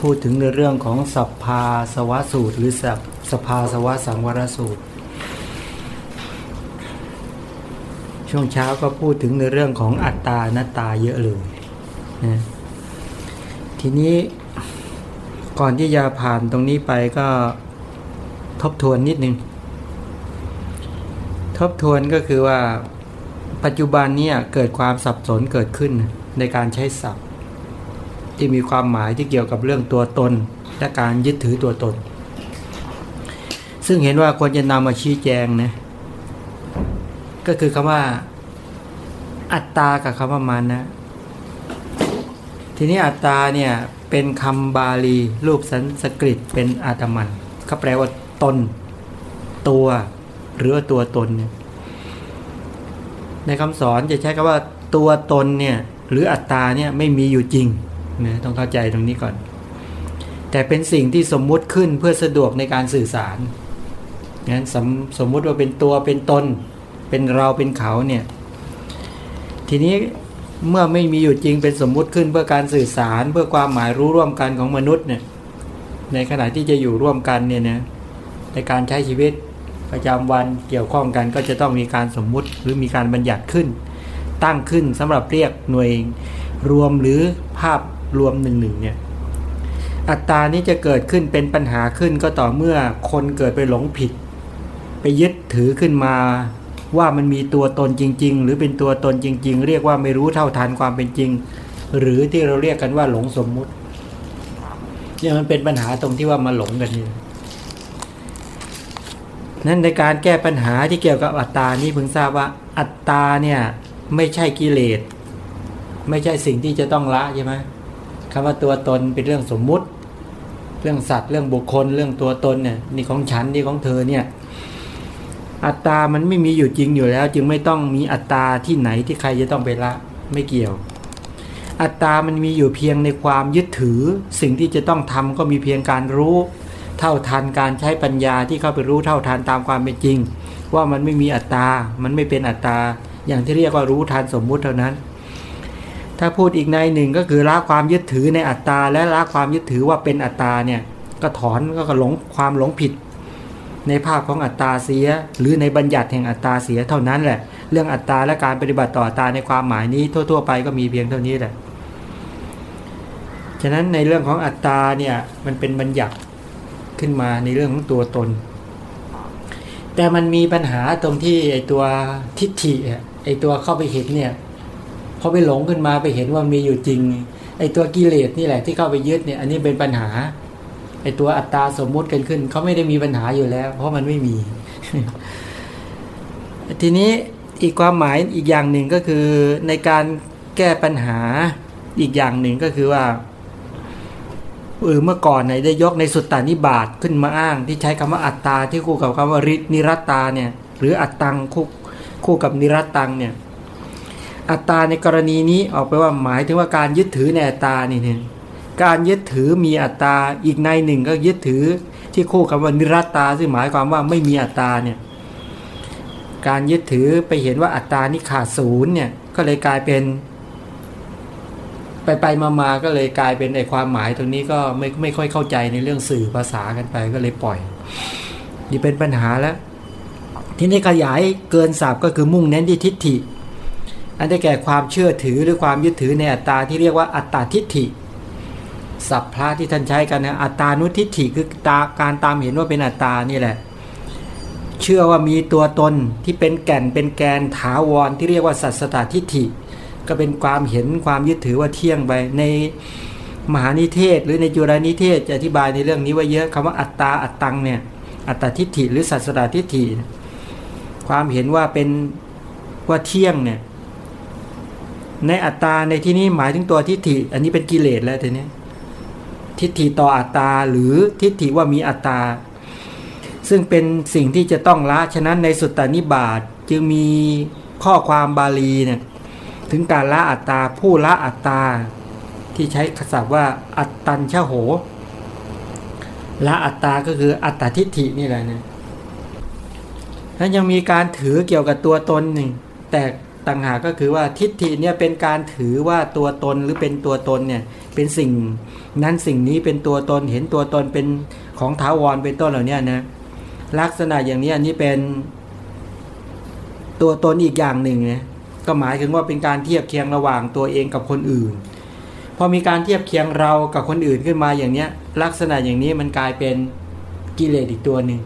พูดถึงในเรื่องของสัพพาสวสูตร หรือสัพสภาสวสังวรสูตร ช่วงเช้าก็พูดถึงในเรื่องของอัตตาหน้าตาเยอะเลยนะทีนี้ก่อนที่จะผ่านตรงนี้ไปก็ทบทวนนิดนึง ทบทวนก็คือว่าปัจจุบันนี้เกิดความสับสนเกิดขึ้นในการใช้ศัพท์ ที่มีความหมายที่เกี่ยวกับเรื่องตัวตน และการยึดถือตัวตน ซึ่งเห็นว่าควรจะนำมาชี้แจงนะก็คือคำว่า อัตตากับคำว่ามันนะ ทีนี้อัตตาเนี่ยเป็นคำบาลี รูปสันสกฤตเป็นอาตมันเขาแปลว่าตน ตัว หรือตัวตนเนี่ยในคำสอนจะใช้คำว่าตัวตนเนี่ยหรืออัตตาเนี่ยไม่มีอยู่จริง นะต้องเข้าใจตรงนี้ก่อน แต่เป็นสิ่งที่สมมุติขึ้นเพื่อสะดวกในการสื่อสารงั้นสมสมมุติว่าเป็นตัวเป็นตน เป็นเราเป็นเขาเนี่ย ทีนี้เมื่อไม่มีอยู่จริงเป็นสมมุติขึ้นเพื่อการสื่อสาร เพื่อความหมายรู้ร่วมกันของมนุษย์เนี่ย ในขณะที่จะอยู่ร่วมกันเนี่ยนะในการใช้ชีวิตประจำวันเกี่ยวข้องกันก็จะต้องมีการสมมุติหรือมีการบัญญัติขึ้น ตั้งขึ้นสำหรับเรียกหน่วยรวมหรือภาพ รวมหนึ่งหนึ่งเนี่ยอัตตานี้จะเกิดขึ้นเป็นปัญหาขึ้นก็ต่อเมื่อคนเกิดไปหลงผิด ไปยึดถือขึ้นมาว่ามันมีตัวตนจริง ๆ หรือเป็นตัวตนจริง ๆ เรียกว่าไม่รู้เท่าทันความเป็นจริง หรือที่เราเรียกกันว่าหลงสมมุติเนี่ยมันเป็นปัญหาตรงที่ว่ามาหลงกันนี่นั้นในการแก้ปัญหาที่เกี่ยวกับอัตตานี่เพิ่งทราบว่าอัตตาเนี่ยไม่ใช่กิเลส ไม่ใช่สิ่งที่จะต้องละใช่ไหม คำว่าตัวตนเป็นเรื่องสมมุติ เรื่องสัตว์เรื่องบุคคล เรื่องตัวตนเนี่ยนี่ของฉันนี่ของเธอเนี่ยอัตตามันไม่มีอยู่จริงอยู่แล้ว จึงไม่ต้องมีอัตตาที่ไหนที่ใครจะต้องไปละไม่เกี่ยว อัตตามันมีอยู่เพียงในความยึดถือ สิ่งที่จะต้องทำก็มีเพียงการรู้ เท่าทันการใช้ปัญญาที่เข้าไปรู้เท่าทันตามความเป็นจริง ว่ามันไม่มีอัตตา มันไม่เป็นอัตตา อย่างที่เรียกว่ารู้ทันสมมุติเท่านั้น ถ้าพูดอีกในหนึ่งก็คือละความยึดถือในอัตตา และละความยึดถือว่าเป็นอัตตาเนี่ยก็ถอนก็หลงความหลงผิด ในภาพของอัตตาเสีย หรือในบัญญัติแห่งอัตตาเสียเท่านั้นแหละ เรื่องอัตตาและการปฏิบัติต่ออัตตาในความหมายนี้ทั่ว ๆ ไปก็มีเพียงเท่านี้แหละฉะนั้นในเรื่องของอัตตาเนี่ยมันเป็นบัญญัติขึ้นมาในเรื่องของตัวตน แต่มันมีปัญหาตรงที่ไอตัวทิฏฐิไอตัวเข้าไปเห็นเนี่ย พอไปหลงขึ้นมาไปเห็นว่ามีอยู่จริง ไอตัวกิเลสนี่แหละที่เข้าไปยึดเนี่ย อันนี้เป็นปัญหา ไอตัวอัตตาสมมุติกันขึ้นเขาไม่ได้มีปัญหาอยู่แล้ว เพราะมันไม่มี ทีนี้อีกความหมายอีกอย่างหนึ่งก็คือในการแก้ปัญหาอีกอย่างหนึ่งก็คือว่าเออเมื่อก่อนไหนได้ยกในสุตตานิบาตขึ้นมาอ้าง ที่ใช้คำว่าอัตตาที่คู่กับคำว่ารินิรัตตาเนี่ย หรืออัตตังคู่คู่กับนิรัตตังเนี่ย อัตตาในกรณีนี้ออกไปว่าหมายถึงว่าการยึดถือในอัตตานี่เนี่ยการยึดถือมีอัตตาอีกในหนึ่งก็ยึดถือที่คู่คำว่านิรัตตาซึ่งหมายความว่าไม่มีอัตตาเนี่ยการยึดถือไปเห็นว่าอัตตานี่ขาดศูนย์เนี่ยก็เลยกลายเป็น ไปไปมามาก็เลยกลายเป็นไอความหมายตรงนี้ก็ไม่ไม่ค่อยเข้าใจในเรื่องสื่อภาษากันไปก็เลยปล่อย นี่เป็นปัญหาแล้ว ที่นี้ขยายเกินสับก็คือมุ่งเน้นที่ทิฏฐิ อันได้แก่ความเชื่อถือหรือความยึดถือในอัตตาที่เรียกว่าอัตตาทิฏฐิสัพพะที่ท่านใช้กันนะอัตตานุทิฏฐิคือตาการตามเห็นว่าเป็นอัตตานี่แหละ เชื่อว่ามีตัวตนที่เป็นแก่นเป็นแกนถาวรที่เรียกว่าสัตสตตทิฏฐิ ก็เป็นความเห็นความยึดถือว่าเที่ยงไปในมหานิเทศ หรือในจุฬานิเทศจะอธิบายในเรื่องนี้ว่าเยอะคำว่าอัตตาอัตตังเนี่ยอัตตาทิฏฐิหรือสัตสตตทิฏฐิ ความเห็นว่าเป็นว่าเที่ยงเนี่ย ในอัตตาในที่นี้หมายถึงตัวทิฏฐิ อันนี้เป็นกิเลสแล้วทีนี้ทิฏฐิต่ออัตตาหรือทิฏฐิว่ามีอัตตา ซึ่งเป็นสิ่งที่จะต้องละฉะนั้นในสุตตานิบาตจึงมีข้อความบาลีเนี่ยถึงการละอัตตาผู้ละอัตตา ที่ใช้ศัพท์ว่า อัตตัญชโหละอัตตาก็คืออัตตทิฏฐินี่แหละเนี่ยแล้วยังมีการถือเกี่ยวกับตัวตนหนึ่งแตก ต่างหากก็คือว่าทิฏฐิเนี่ยเป็นการถือว่าตัวตนหรือเป็นตัวตนเนี่ยเป็นสิ่งนั้นสิ่งนี้เป็นตัวตนเห็นตัวตนเป็นของท้าวรเป็นต้นเหล่านี้นะลักษณะอย่างนี้อันนี้เป็นตัวตนอีกอย่างหนึ่งนะก็หมายถึงว่าเป็นการเทียบเคียงระหว่างตัวเองกับคนอื่น พอมีการเทียบเคียงเรากับคนอื่นขึ้นมาอย่างเนี้ย ลักษณะอย่างนี้มันกลายเป็นกิเลสอีกตัวหนึ่ง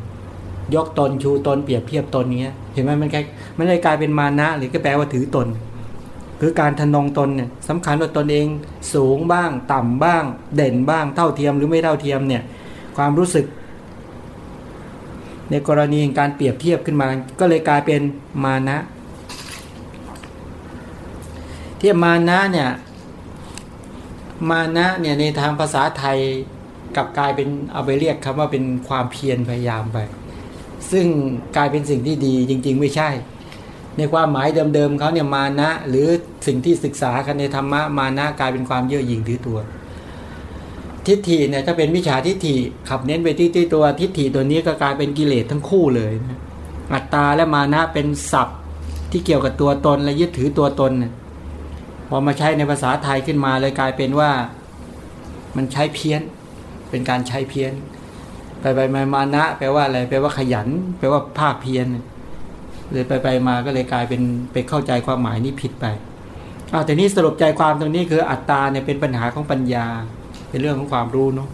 ยกตนชูตนเปรียบเทียบตนเงี้ย เห็นไหมมันแค่มันเลยกลายเป็นมานะ หรือก็แปลว่าถือตน คือการทนงตนเนี่ยสำคัญว่าตนเองสูงบ้าง ต่ำบ้าง เด่นบ้างเท่าเทียมหรือไม่เท่าเทียมเนี่ย ความรู้สึก ในกรณีการเปรียบเทียบขึ้นมา ก็เลยกลายเป็นมานะ เทียบมานะเนี่ยมานะเนี่ยในทางภาษาไทยกลับกลายเป็นเอาไปเรียกคำว่าเป็นความเพียรพยายามไป ซึ่งกลายเป็นสิ่งที่ดีจริง ๆ ไม่ใช่ ในความหมายเดิมๆเขาเนี่ยมานะ หรือสิ่งที่ศึกษากันในธรรมะมานะกลายเป็นความเย่อหยิ่งถือตัว ทิฏฐิเนี่ยถ้าเป็นวิชาทิฏฐิขับเน้นไปที่ที่ตัวทิฏฐิตัวนี้ก็กลายเป็นกิเลสทั้งคู่เลยนะอัตตาและมานะเป็นศัพท์ที่เกี่ยวกับตัวตนและยึดถือตัวตนพอมาใช้ในภาษาไทยขึ้นมาเลยกลายเป็นว่ามันใช้เพี้ยน เป็นการใช้เพี้ยน ไปไปมามานะ แปลว่าอะไร แปลว่าขยัน แปลว่าภาคเพียรเลยไปไปมาก็เลยกลายเป็นไปเข้าใจความหมายนี้ผิดไปอ้าวแต่นี้สรุปใจความตรงนี้คืออัตตาเนี่ยเป็นปัญหาของปัญญา เป็นเรื่องของความรู้เนาะ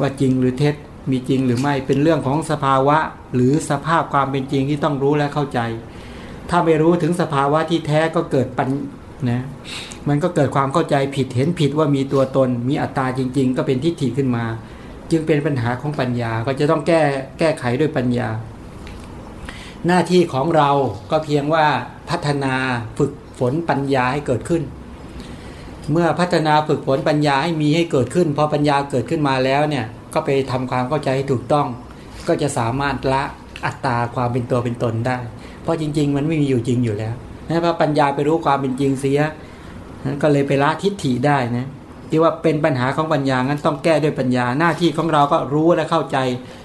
ว่าจริงหรือเท็จมีจริงหรือไม่เป็นเรื่องของสภาวะ หรือสภาพความเป็นจริงที่ต้องรู้และเข้าใจ ถ้าไม่รู้ถึงสภาวะที่แท้ก็เกิดปัญนะมันก็เกิดความเข้าใจผิดเห็นผิดว่ามีตัวตน มีอัตตาจริง ๆ ก็เป็นทิฏฐิขึ้นมา จึงเป็นปัญหาของปัญญาก็จะต้องแก้แก้ไขด้วยปัญญา หน้าที่ของเราก็เพียงว่าพัฒนาฝึกฝนปัญญาให้เกิดขึ้น เมื่อพัฒนาฝึกฝนปัญญาให้มีให้เกิดขึ้น พอปัญญาเกิดขึ้นมาแล้วเนี่ยก็ไปทำความเข้าใจให้ถูกต้อง ก็จะสามารถละอัตตาความเป็นตัวเป็นตนได้ เพราะจริง ๆ มันไม่มีอยู่จริงอยู่แล้วนะพอปัญญาไปรู้ความเป็นจริงเสียก็เลยไปละทิฏฐิได้นะ ที่ว่าเป็นปัญหาของปัญญางั้นต้องแก้ด้วยปัญญาหน้าที่ของเราก็รู้และเข้าใจ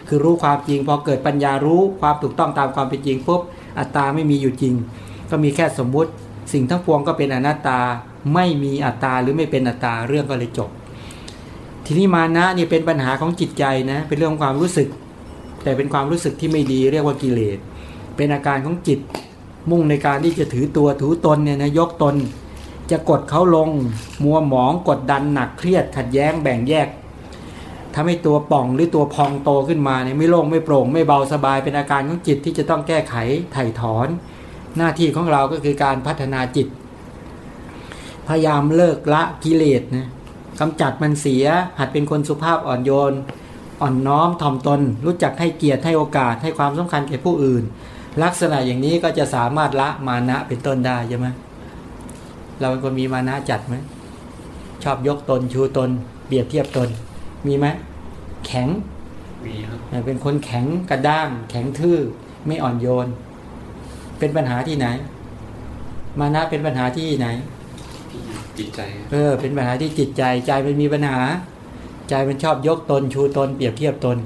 คือรู้ความจริง พอเกิดปัญญารู้ความถูกต้องตามความเป็นจริงปุ๊บอัตตาไม่มีอยู่จริง ก็มีแค่สมมุติ สิ่งทั้งปวงก็เป็นอนัตตาไม่มีอัตตาหรือไม่เป็นอัตตาเรื่องก็เลยจบ ทีนี้มานะนี่เป็นปัญหาของจิตใจนะเป็นเรื่องความรู้สึก แต่เป็นความรู้สึกที่ไม่ดีเรียกว่ากิเลสเป็นอาการของจิตมุ่งในการที่จะถือตัวถือตนเนี่ยนะยกตน จะกดเขาลง มัวหมองกดดันหนักเครียดขัดแย้งแบ่งแยกทำให้ตัวป่องหรือตัวพองโตขึ้นมาเนี่ยไม่โล่งไม่โปร่งไม่เบาสบายเป็นอาการของจิตที่จะต้องแก้ไขไถ่ถอน หน้าที่ของเราก็คือการพัฒนาจิต พยายามเลิกละกิเลสนะกำจัดมันเสียหัดเป็นคนสุภาพอ่อนโยน อ่อนน้อมถ่อมตน รู้จักให้เกียรติให้โอกาสให้ความสำคัญแก่ผู้อื่น ลักษณะอย่างนี้ก็จะสามารถละมานะเป็นต้นได้ใช่ไหม เราเป็นคนมีมานะจัดไหมชอบยกตนชูตนเปรียบเทียบตน มีไหมแข็งมีครับเป็นคนแข็งกระด้าง แข็งทื่อไม่อ่อนโยน เป็นปัญหาที่ไหน มานะเป็นปัญหาที่ไหนจิตใจเออ เป็นปัญหาที่จิตใจใจมันมีปัญหา ใจมันชอบยกตนชูตน เปรียบเทียบตน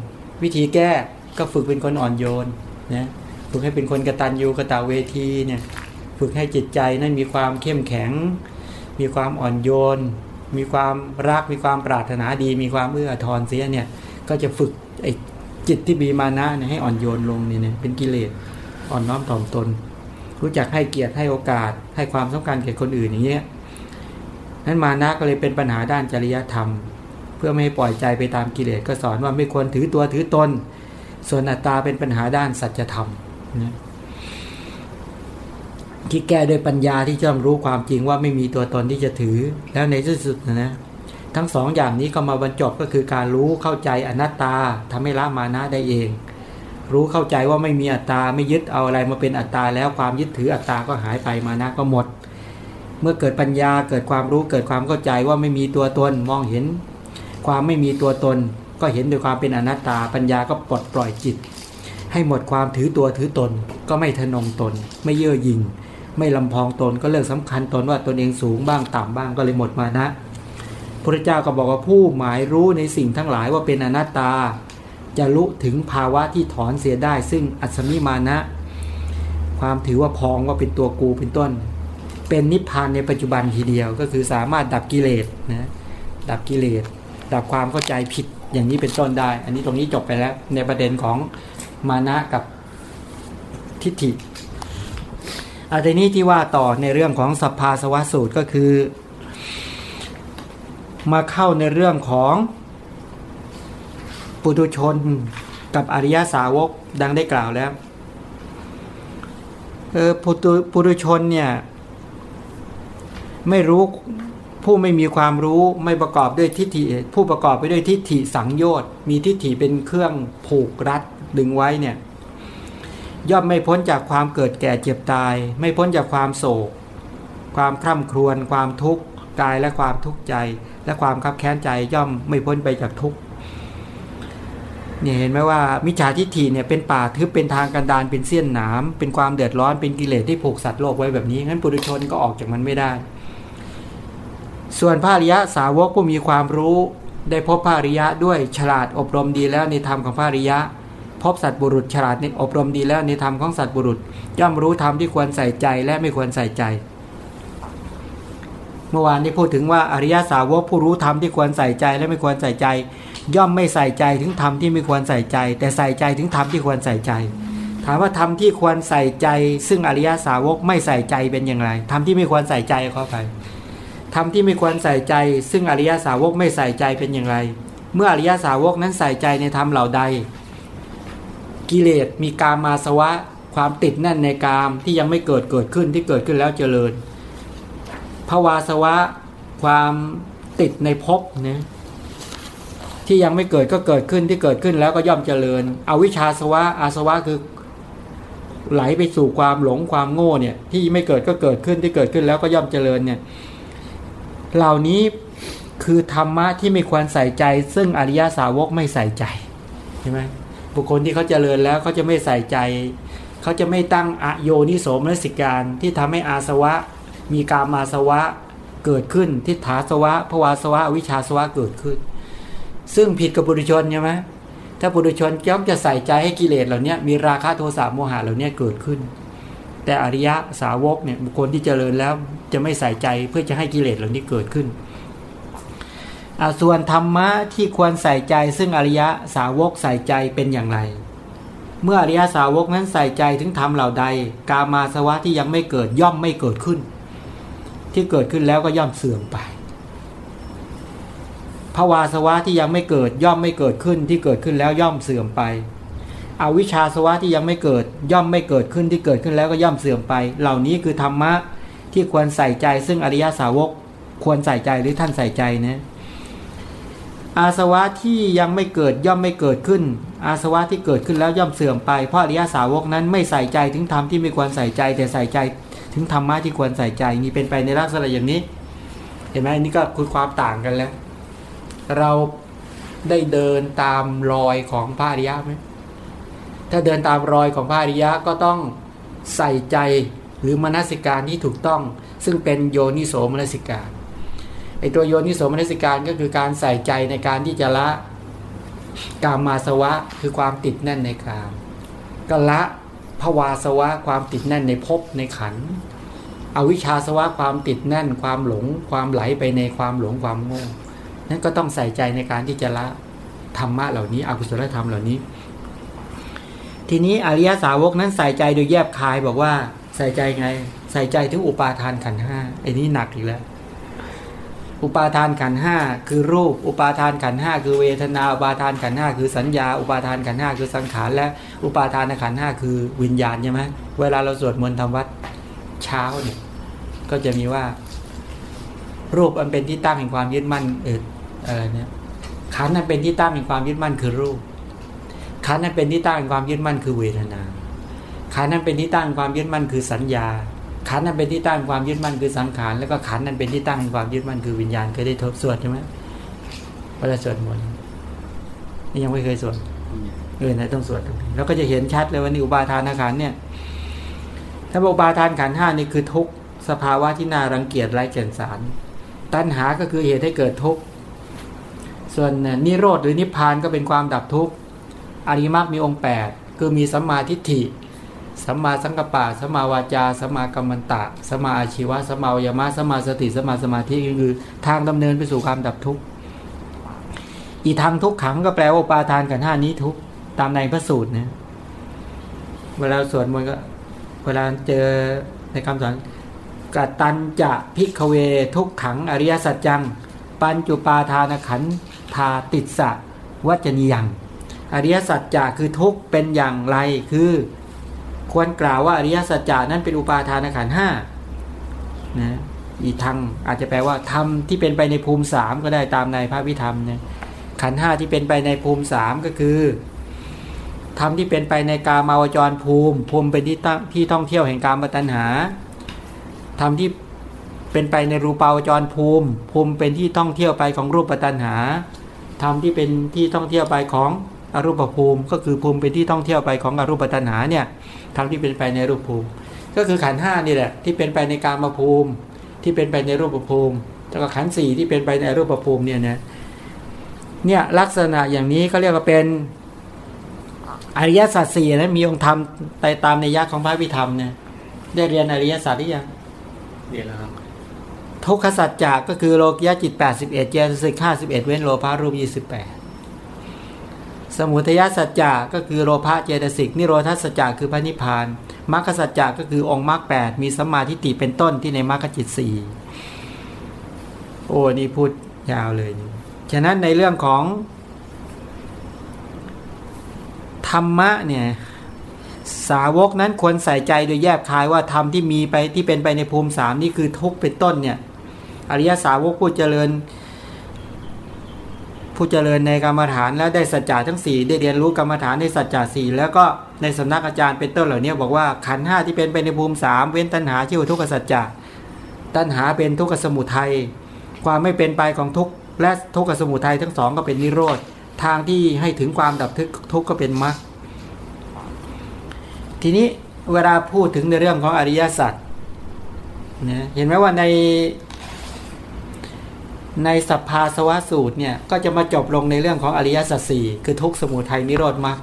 วิธีแก้ก็ฝึกเป็นคนอ่อนโยนนะฝึกให้เป็นคนกระตันยูกระตาเวทีเนี่ย ฝึกให้จิตใจนั้นมีความเข้มแข็ง มีความอ่อนโยน มีความรัก มีความปรารถนาดี มีความเอื้อทอนเสียเนี่ย ก็จะฝึกไอ้จิตที่มีมานะเนี่ยให้อ่อนโยนลงเนี่ยเป็นกิเลสอ่อนน้อมถ่อมตน รู้จักให้เกียรติให้โอกาส ให้ความสำคัญแก่คนอื่นอย่างเงี้ยนั้นมานะก็เลยเป็นปัญหาด้านจริยธรรม เพื่อไม่ให้ปล่อยใจไปตามกิเลสก็สอนว่าไม่ควรถือตัวถือตน ส่วนอัตตาเป็นปัญหาด้านสัจธรรมนะ ที่แก้ด้วยปัญญาที่จะรู้ความจริงว่าไม่มีตัวตนที่จะถือ แล้วในที่สุดนะทั้งสองอย่างนี้ก็มาบรรจบก็คือการรู้เข้าใจอนัตตาทำให้ละมานะได้เอง รู้เข้าใจว่าไม่มีอัตตาไม่ยึดเอาอะไรมาเป็นอัตตาแล้วความยึดถืออัตตาก็หายไปมานะก็หมด เมื่อเกิดปัญญาเกิดความรู้เกิดความเข้าใจว่าไม่มีตัวตนมองเห็น ความไม่มีตัวตน ก็เห็นโดยความเป็นอนัตตา ปัญญาก็ปลดปล่อยจิต ให้หมดความถือตัวถือตน ก็ไม่ทนงตน ไม่เย่อหยิ่ง ไม่ลำพองตนก็เลิกสำคัญตนว่าตนเองสูงบ้างต่ำบ้างก็เลยหมดมานะพระเจ้าก็บอกว่าผู้หมายรู้ในสิ่งทั้งหลายว่าเป็นอนัตตา จะรู้ถึงภาวะที่ถอนเสียได้ ซึ่งอัศมิมานะ ความถือว่าพองว่าเป็นตัวกูเป็นต้น เป็นนิพพานในปัจจุบันทีเดียวก็คือสามารถดับกิเลสนะดับกิเลส ดับความเข้าใจผิดอย่างนี้เป็นต้นได้ อันนี้ตรงนี้จบไปแล้วในประเด็นของมานะกับทิฏฐิ อันนี้ที่ว่าต่อในเรื่องของสัพพาสวสูตรก็คือ มาเข้าในเรื่องของปุถุชนกับอริยสาวกดังได้กล่าวแล้วเออปุถุปุถุชนเนี่ยไม่รู้ผู้ไม่มีความรู้ไม่ประกอบด้วยทิฏฐิผู้ประกอบไปด้วยทิฏฐิสังโยชน์มีทิฏฐิเป็นเครื่องผูกรัดดึงไว้เนี่ย ย่อมไม่พ้นจากความเกิดแก่เจ็บตาย ไม่พ้นจากความโศก ความคร่ำครวญความทุกข์กายและความทุกข์ใจ และความคับแค้นใจย่อมไม่พ้นไปจากทุกข์เนี่ยเห็นไหมว่ามิจฉาทิฏฐิเนี่ยเป็นป่าทึบเป็นทางกันดานเป็นเสี้ยนหนามเป็นความเดือดร้อนเป็นกิเลสที่ผูกสัตว์โลกไว้แบบนี้งั้นปุถุชนก็ออกจากมันไม่ได้ ส่วนพระริยะสาวกผู้มีความรู้ได้พบพระริยะด้วยฉลาดอบรมดีแล้วในธรรมของพระริยะ พบสัตว์บุรุษฉลาดในอบรมดีแล้วในธรรมของสัตว์บุรุษ ย่อมรู้ธรรมที่ควรใส่ใจและไม่ควรใส่ใจ เมื่อวานนี้พูดถึงว่าอริยสาวกผู้รู้ธรรมที่ควรใส่ใจและไม่ควรใส่ใจ ย่อมไม่ใส่ใจถึงธรรมที่ไม่ควรใส่ใจ แต่ใส่ใจถึงธรรมที่ควรใส่ใจ ถามว่าธรรมที่ควรใส่ใจ ซึ่งอริยสาวกไม่ใส่ใจเป็นอย่างไรธรรมที่ไม่ควรใส่ใจเข้าไปธรรมที่ไม่ควรใส่ใจ ซึ่งอริยสาวกไม่ใส่ใจเป็นอย่างไร เมื่ออริยสาวกนั้นใส่ใจในธรรมเหล่าใด กิเลสมีกามาสวะ ความติดแน่นในกามที่ยังไม่เกิดเกิดขึ้นที่เกิดขึ้นแล้วเจริญภาวาสวะ ความติดในภพนะที่ยังไม่เกิดก็เกิดขึ้นที่เกิดขึ้นแล้วก็ย่อมเจริญ อวิชชาสวะอาสวะคือ ไหลไปสู่ความหลงความโง่เนี่ยที่ไม่เกิดก็เกิดขึ้นที่เกิดขึ้นแล้วก็ย่อมเจริญเนี่ยเหล่านี้คือธรรมะที่ไม่ควรใส่ใจ ซึ่งอริยสาวกไม่ใส่ใจใช่ไหม บุคคลที่เขาเจริญแล้วเขาจะไม่ใส่ใจ เขาจะไม่ตั้งอโยนิโสมนสิการที่ทำให้อาสวะ มีกามาสวะเกิดขึ้น ทิฏฐาสวะภวาสวะ วิชาสวะเกิดขึ้น ซึ่งผิดกับบุรุชนใช่ไหมถ้าบุรุชนย่อมจะใส่ใจให้กิเลสเหล่านี้มีราคะโทสะโมหะเหล่านี้เกิดขึ้น แต่อริยะสาวกเนี่ยบุคคลที่เจริญแล้วจะไม่ใส่ใจเพื่อจะให้กิเลสเหล่านี้เกิดขึ้น ส่วนธรรมะที่ควรใส่ใจซึ่งอริยะสาวกใส่ใจเป็นอย่างไร เมื่ออริยสาวกนั้นใส่ใจถึงธรรมเหล่าใด กามาสวะที่ยังไม่เกิดย่อมไม่เกิดขึ้น ที่เกิดขึ้นแล้วก็ย่อมเสื่อมไปภาวาสวะที่ยังไม่เกิดย่อมไม่เกิดขึ้นที่เกิดขึ้นแล้วย่อมเสื่อมไป อวิชชาสวะที่ยังไม่เกิดย่อมไม่เกิดขึ้นที่เกิดขึ้นแล้วก็ย่อมเสื่อมไป เหล่านี้คือธรรมะที่ควรใส่ใจซึ่งอริยสาวก ควรใส่ใจหรือท่านใส่ใจนะ อาสวะที่ยังไม่เกิดย่อมไม่เกิดขึ้น อาสวะที่เกิดขึ้นแล้วย่อมเสื่อมไป เพราะอริยสาวกนั้นไม่ใส่ใจถึงธรรมที่ไม่ควรใส่ใจ แต่ใส่ใจถึงธรรมะที่ควรใส่ใจนี่เป็นไปในลักษณะอย่างนี้ เห็นไหมนี่ก็คือความต่างกันแล้ว เราได้เดินตามรอยของพระอริยะไหมถ้าเดินตามรอยของพระอริยะก็ต้องใส่ใจหรือมนสิการที่ถูกต้อง ซึ่งเป็นโยนิโสมนสิการ ไอตัวโยนิโสมนสิการก็คือการใส่ใจในการที่จะละกามาสวะคือความติดแน่นในกามก็ละภวาสวะความติดแน่นในภพในขันอวิชชาสวะความติดแน่นความหลง ความไหลไปในความหลงความโง่นั้นก็ต้องใส่ใจในการที่จะละธรรมะเหล่านี้อกุศลธรรมเหล่านี้ ทีนี้อริยสาวกนั้นใส่ใจโดยแยบคายบอกว่าใส่ใจไง ใส่ใจถึงอุปาทานขันห้าไอ้นี้หนักอีกแล้ว อุปาทานขันห้าคือรูป อุปาทานขันห้าคือเวทนา อุปาทานขันห้าคือสัญญา อุปาทานขันห้าคือสังขาร และอุปาทานขันห้าคือวิญญาณใช่ไหมเวลาเราสวดมนต์ทำวัดเช้าเนี่ยก็จะมีว่า รูปอันเป็นที่ตั้งแห่งความยึดมั่นเอออะไรเนี่ยขันนั้นเป็นที่ตั้งแห่งความยึดมั่นคือรูปขันนั้นเป็นที่ตั้งแห่งความยึดมั่นคือเวทนาขันนั้นเป็นที่ตั้งความยึดมั่นคือสัญญา ขันนั้นเป็นที่ตั้งความยึดมั่นคือสังขารแล้วก็ขันนั้นเป็นที่ตั้งความยึดมั่นคือวิญญาณเคยได้ทบสวดใช่ไหมเวลาสวดมนต์นี่ยังไม่เคยสวดเออนะต้องสวดตรงนี้แล้วก็จะเห็นชัดเลยว่านี่อุปาทานขันเนี่ย ถ้าอุปาทานขันห้านี่คือทุกสภาวะที่น่ารังเกียจไร้แก่นสาร ตัณหาก็คือเหตุให้เกิดทุกข์ส่วนนิโรธหรือนิพพานก็เป็นความดับทุกข์อริมักมีองค์แปดคือมีสัมมาทิฏฐิ สัมมาสังกัปปะสัมมาวาจาสัมมากัมมันตะสัมมาอาชีวะสัมมาวยามะสัมมาสติสัมมาสมาธิก็คือ ทางดำเนินไปสู่ความดับทุกข์อีทางทุกขังก็แปลว่าปาทานกันห้านี้ทุกตามในพระสูตรนะเวลาสวดมนต์ก็ เวลาเจอในคำสอนกตันจะพิกเว ทุกขัง อริยสัจจัง ปัญจุปาทานขันธาติสะวัจนียัง อริยสัจจะคือทุกเป็นอย่างไรคือ ควรกล่าวว่าอริยสัจจะนั้นเป็นอุปาทานขันห้านะอีกทางอาจจะแปลว่าธรรมที่เป็นไปในภูมิสามก็ได้ตามในพระวิธรรมเนี่ยขันห้าที่เป็นไปในภูมิสามก็คือธรรมที่เป็นไปในกามาวจรภูมิ ภูมิเป็นที่ตั้งที่ท่องเที่ยวแห่งกามตัญหาธรรมที่เป็นไปในรูปาวจรภูมิ ภูมิเป็นที่ท่องเที่ยวไปของรูปปัตัญหาธรรมที่เป็นที่ท่องเที่ยวไปของ อรูปภูมิ ก็คือภูมิเป็นที่ท่องเที่ยวไปของอรูปตัญหาเนี่ยธรรมที่เป็นไปในรูปภูมิ ก็คือขันห้านี่แหละที่เป็นไปในกามภูมิ ที่เป็นไปในรูปภูมิแล้วก็ขันสี่ที่เป็นไปในรูปภูมิเนี่ยนะเนี่ยลักษณะอย่างนี้เขาเรียกว่าเป็นอริยสัจสี่นะมีองค์ธรรมไปตามในยักษ์ของพระวิธรรมเนี่ยได้เรียนอริยสัจหรือยังเรียนแล้วครับทุกขสัจจะก็คือโลกิยจิต 81เจตสิก51 เว้นโลภะรูป 28 สมุทัยสัจจะก็คือโลภะเจตสิกนิโรธาสัจจะคือพระนิพพานมรรคสัจจะก็คือองค์มรรคแปดมีสัมมาทิฏฐิเป็นต้นที่ในมรรคจิตสี่โอ้นี่พูดยาวเลย ฉะนั้นในเรื่องของ ธรรมะเนี่ยสาวกนั้นควรใส่ใจโดยแยบคายว่าธรรมที่มีไปที่เป็นไปในภูมิสามนี่คือทุกเป็นต้นเนี่ย อริยสาวกผู้เจริญ ผู้เจริญในกรรมฐานแล้วได้สัจจะทั้งสี่ได้เรียนรู้กรรมฐานในสัจจะสี่แล้วก็ในสำนักอาจารย์เป็นต้นเหล่านี้บอกว่าขันห้าที่เป็นไปในภูมิสามเว้นตัณหาชื่อทุกขสัจจะตัณหาเป็นทุกขสมุทัยความไม่เป็นไปของทุกขและทุกขสมุทัยทั้งสองก็เป็นนิโรธทางที่ให้ถึงความดับทุกข์ทุกข์ก็เป็นมรรคทีนี้เวลาพูดถึงในเรื่องของอริยสัจนะเห็นไหมว่าใน ในสัพพาสวะสูตรเนี่ยก็จะมาจบลงในเรื่องของอริยสัจสี่คือทุกขสมุทัยนิโรธมรรค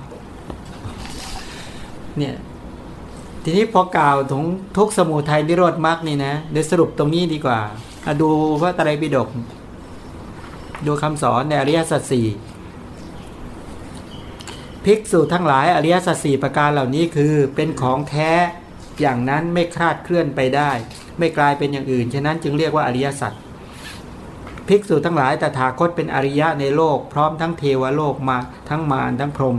เนี่ยทีนี้พอกล่าวถึงทุกขสมุทัยนิโรธมรรคนี่นะเดี๋ยวสรุปตรงนี้ดีกว่าอะดูพระไตรปิฎกดูคำสอนในอริยสัจสี่ภิกษุทั้งหลายอริยสัจสี่ประการเหล่านี้คือเป็นของแท้อย่างนั้นไม่คลาดเคลื่อนไปได้ ไม่กลายเป็นอย่างอื่น ฉะนั้นจึงเรียกว่าอริยสัจ ภิกษุทั้งหลายตถาคตเป็นอริยะในโลก พร้อมทั้งเทวโลกมาทั้งมารทั้งพรหม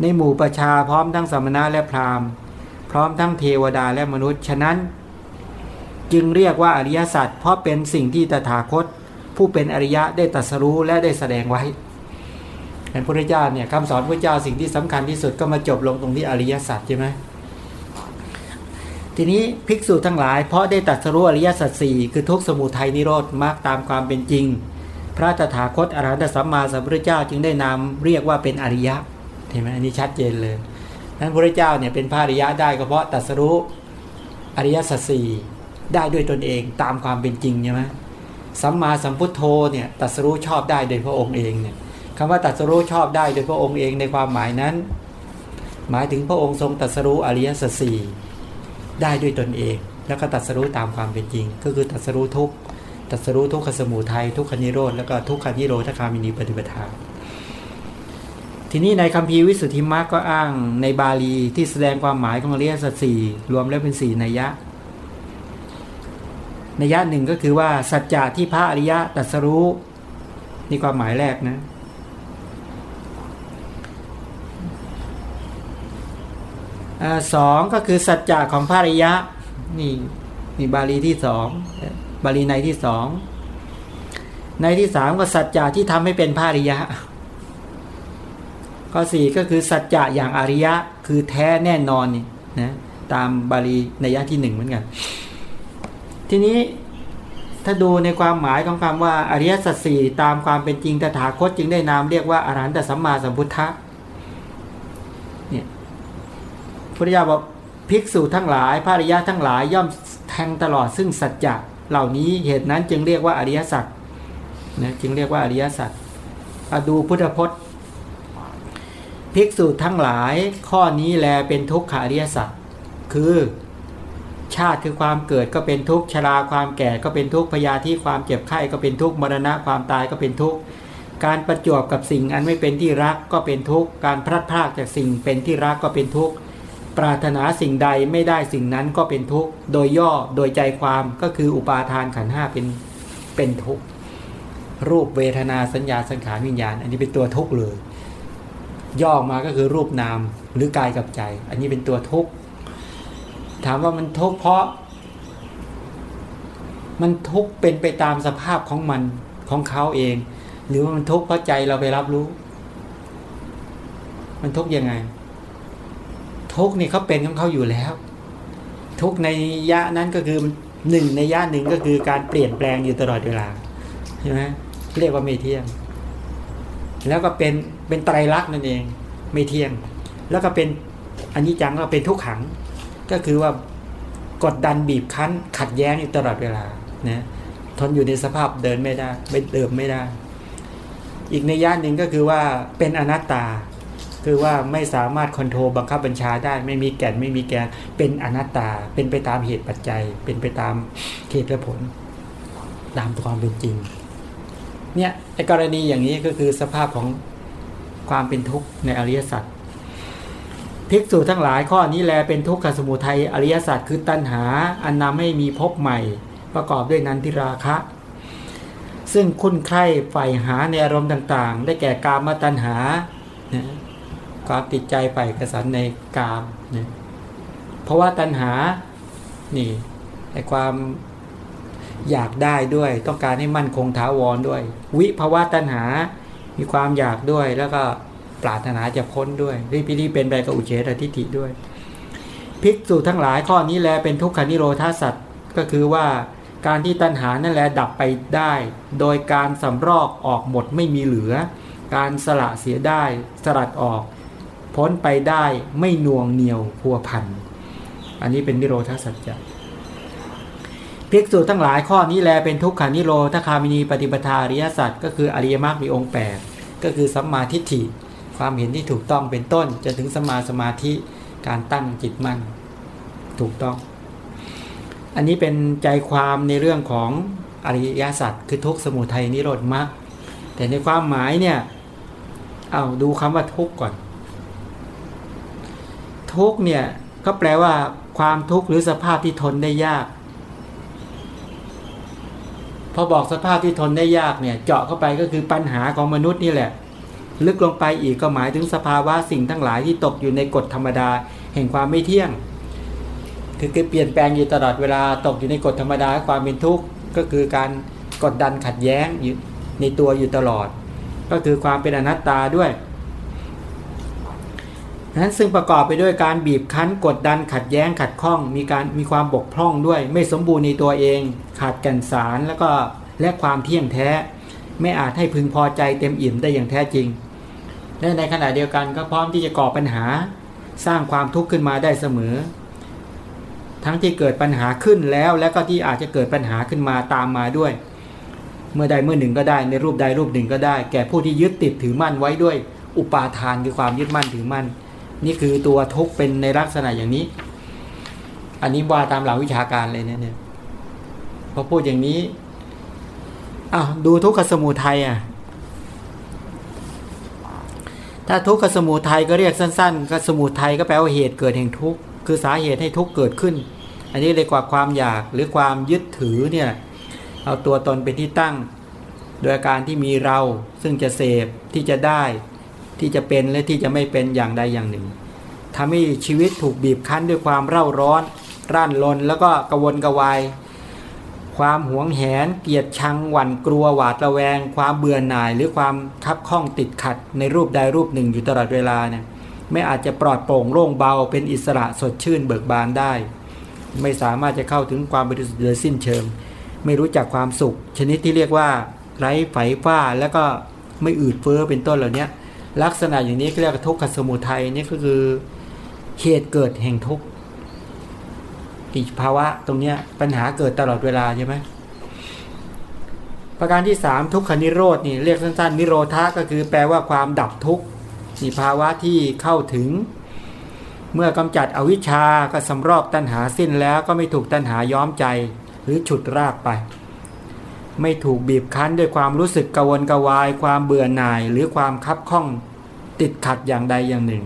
ในหมู่ประชาพร้อมทั้งสมณะและพราหมณ์ พร้อมทั้งเทวดาและมนุษย์ ฉะนั้น จึงเรียกว่าอริยสัจเพราะเป็นสิ่งที่ตถาคต ผู้เป็นอริยะได้ตรัสรู้และได้แสดงไว้เห็นพระเจ้าเนี่ยคำสอนพระเจ้าสิ่งที่สำคัญที่สุดก็มาจบลงตรงที่อริยสัจใช่ไหม ทีนี้ภิกษุทั้งหลายเพราะได้ตรัสรู้อริยสัจสี่คือทุกสมุทัยนิโรธมากตามความเป็นจริง พระตถาคตอรหันตสัมมาสัมพุทธเจ้าจึงได้นามเรียกว่าเป็นอริยะเห็นไหมอันนี้ชัดเจนเลยนั้นพระเจ้าเนี่ยเป็นพระอริยะได้ก็เพราะตรัสรู้อริยสัจสี่ได้ด้วยตนเองตามความเป็นจริงใช่ไหมสัมมาสัมพุทโธเนี่ยตรัสรู้ชอบได้โดยพระองค์เองเนี่ยคำว่าตรัสรู้ชอบได้โดยพระองค์เองในความหมายนั้น หมายถึงพระองค์ทรงตรัสรู้อริยสัจสี่ ได้ด้วยตนเอง แล้วก็ตรัสรู้ตามความเป็นจริง ก็คือตรัสรู้ทุกตรัสรู้ทุกขสมุทัยทุกขนิโรธแล้วก็ทุกขนิโรธคามินีปฏิปทาทีนี้ในคัมภีร์วิสุทธิมรรคก็อ้างในบาลีที่แสดงความหมายของอริยสัจสี่รวมแล้วเป็นสี่นัยยะนัยยะหนึ่งก็คือว่าสัจจะที่พระอริยะตรัสรู้นี่ความหมายแรกนะ สองก็คือสัจจะของพระริยะนี่นี่บาลีที่สองบาลีในที่สองในที่สามก็สัจจะที่ทำให้เป็นพระริยะ ข้อสี่ก็คือสัจจะอย่างอริยะคือแท้แน่นอนนี่นะตามบาลีในยะที่หนึ่งเหมือนกัน ทีนี้ถ้าดูในความหมายของคำว่า อริยสัจสี่ตามความเป็นจริงตถาคตจึงได้นามเรียกว่าอรหันตสัมมาสัมพุทธะเนี่ย พุทธิยาบอกภิกษุทั้งหลายพระอริยะทั้งหลายย่อมแทงตลอดซึ่งสัจจะเหล่านี้เหตุนั้นจึงเรียกว่าอริยสัจนะจึงเรียกว่าอริยสัจดูพุทธพจน์ ภิกษุทั้งหลายข้อนี้แลเป็นทุกขอริยสัจคือชาติคือความเกิดก็เป็นทุกข์ชราความแก่ก็เป็นทุกข์พยาธิความเจ็บไข้ก็เป็นทุกข์มรณะความตายก็เป็นทุกข์การประจวบกับสิ่งอันไม่เป็นที่รักก็เป็นทุกข์การพลัดพรากจากสิ่งเป็นที่รักก็เป็นทุกข์ ปรารถนาสิ่งใดไม่ได้สิ่งนั้นก็เป็นทุกข์ โดยย่อโดยใจความก็คืออุปาทานขันห้าเป็นเป็นทุกข์ รูปเวทนาสัญญาสังขารวิญญาณ อันนี้เป็นตัวทุกข์เลย ย่อมาก็คือรูปนามหรือกายกับใจ อันนี้เป็นตัวทุกข์ ถามว่ามันทุกข์เพราะ มันทุกข์เป็นไปตามสภาพของมันของเขาเอง หรือว่ามันทุกข์เพราะใจเราไปรับรู้ มันทุกข์ยังไง ทุกนี่เขาเป็นของเขาอยู่แล้ว ทุกในยะนั้นก็คือหนึ่งในยะหนึ่งก็คือการเปลี่ยนแปลงอยู่ตลอดเวลาใช่ไหมเรียกว่าไม่เที่ยง แล้วก็เป็นเป็นไตรลักษณ์นั่นเอง ไม่เที่ยง แล้วก็เป็นอันนี้จังก็เป็นทุกขัง ก็คือว่ากดดันบีบคั้น ขัดแย้งอยู่ตลอดเวลานะทนอยู่ในสภาพเดินไม่ได้ไม่เดิมไม่ได้ อีกในย่านหนึ่งก็คือว่าเป็นอนัตตา คือว่าไม่สามารถคอนโทรลบังคับบัญชาได้ ไม่มีแก่นไม่มีแกนเป็นอนัตตา เป็นไปตามเหตุปัจจัย เป็นไปตามเหตุและผล ตามความเป็นจริง เนี่ยไอกรณีอย่างนี้ก็คือสภาพของความเป็นทุกข์ในอริยสัจภิกษุทั้งหลายข้อนี้แลเป็นทุกขสมุทัยอริยสัจคือตัณหา อันนำให้มีพบใหม่ ประกอบด้วยนันทิราคะ ซึ่งคุ้นใคร่ใฝ่หาในอารมณ์ต่าง ๆ ได้แก่กามตัณหา ความติดใจใฝ่กระสันในกามนะเพราะว่าตัณหานี่ไอความอยากได้ด้วย ต้องการให้มั่นคงถาวรด้วย วิภาวะตัณหา มีความอยากด้วยแล้วก็ปรารถนาจะพ้นด้วยรีบรีเป็นไปกับอุเฉตทิฏฐิด้วย ภิกษุทั้งหลายข้อนี้แลเป็นทุกขานิโรธาสัตว์ก็คือว่าการที่ตัณหานั่นแหละดับไปได้ โดยการสำรอกออกหมดไม่มีเหลือ การสละเสียได้ สลัดออก พ้นไปได้ไม่น่วงเหนียวพัวพัน อันนี้เป็นนิโรธาสัจจะภิกษุทั้งหลายข้อนี้แลเป็นทุกขานิโรธคามินีปฏิปทาอริยสัจก็คืออริยมรรคมีองค์ 8 ก็คือสัมมาทิฏฐิ ความเห็นที่ถูกต้องเป็นต้นจะถึงสมาสมาธิการตั้งจิตมั่นถูกต้อง อันนี้เป็นใจความในเรื่องของอริยสัจคือทุกสมุทัยนิโรธมรรคแต่ในความหมายเนี่ยเอาดูคำว่าทุกข์ก่อน ทุกเนี่ยก็แปลว่าความทุกข์หรือสภาพที่ทนได้ยาก พอบอกสภาพที่ทนได้ยากเนี่ยเจาะเข้าไปก็คือปัญหาของมนุษย์นี่แหละ ลึกลงไปอีกก็หมายถึงสภาวะสิ่งทั้งหลายที่ตกอยู่ในกฎธรรมดา แห่งความไม่เที่ยง คือเปลี่ยนแปลงอยู่ตลอดเวลาตกอยู่ในกฎธรรมดาความเป็นทุกข์ก็คือการกดดันขัดแย้งอยู่ในตัวอยู่ตลอด ก็คือความเป็นอนัตตาด้วย นั้นซึ่งประกอบไปด้วยการบีบคั้นกดดันขัดแย้งขัดข้อง มีการมีความบกพร่องด้วย ไม่สมบูรณ์ในตัวเอง ขาดกันสารแล้วก็และความเที่ยงแท้ ไม่อาจให้พึงพอใจเต็มอิ่มได้อย่างแท้จริง และในขณะเดียวกันก็พร้อมที่จะก่อปัญหา สร้างความทุกข์ขึ้นมาได้เสมอ ทั้งที่เกิดปัญหาขึ้นแล้วและก็ที่อาจจะเกิดปัญหาขึ้นมาตามมาด้วย เมื่อใดเมื่อหนึ่งก็ได้ ในรูปใดรูปหนึ่งก็ได้ แก่ผู้ที่ยึดติดถือมั่นไว้ด้วย อุปาทานคือความยึดมั่นถือมั่น นี่คือตัวทุกข์เป็นในลักษณะอย่างนี้ อันนี้ว่าตามหลักวิชาการเลยเนี่ยเนี่ยพอพูดอย่างนี้อ้าวดูทุกขสมุทัยอะ ถ้าทุกขสมุทัยก็เรียกสั้นๆ ก็สมุทัยก็แปลว่าเหตุเกิดแห่งทุกข์คือสาเหตุให้ทุกข์เกิดขึ้น อันนี้เลยกว่าความอยากหรือความยึดถือเนี่ยเอาตัวตนเป็นที่ตั้ง โดยการที่มีเราซึ่งจะเสพที่จะได้ ที่จะเป็นและที่จะไม่เป็นอย่างใดอย่างหนึ่งทำให้ชีวิตถูกบีบคั้นด้วยความเร่าร้อน ร่านลนแล้วก็กระวนกระวาย ความหวงแหน เกียดชังหวั่นกลัวหวาดระแวง ความเบื่อหน่ายหรือความคับข้องติดขัดในรูปใดรูปหนึ่งอยู่ตลอดเวลาเนี่ยไม่อาจจะปลอดโปร่งโล่งเบาเป็นอิสระสดชื่นเบิกบานได้ ไม่สามารถจะเข้าถึงความบริสุทธิ์โดยสิ้นเชิง ไม่รู้จักความสุข ชนิดที่เรียกว่า ไร้ไฝฟ้าแล้วก็ไม่อืดเฟ้อเป็นต้นเหล่านี้ ลักษณะอย่างนี้เรียกทุกขสมุทัยนี่ก็คือเหตุเกิดแห่งทุกข์กิจภาวะตรงเนี้ยปัญหาเกิดตลอดเวลาใช่ไหมประการที่สามทุกขนิโรธนี่เรียกสั้นๆนิโรธาก็คือแปลว่าความดับทุกข์นี่ภาวะที่เข้าถึง เมื่อกำจัดอวิชชาก็สำรอกตัณหาสิ้นแล้วก็ไม่ถูกตัณหาย้อมใจหรือฉุดรากไป ไม่ถูกบีบคั้นด้วยความรู้สึกกวนกวาย ความเบื่อหน่ายหรือความคับข้องติดขัดอย่างใดอย่างหนึ่ง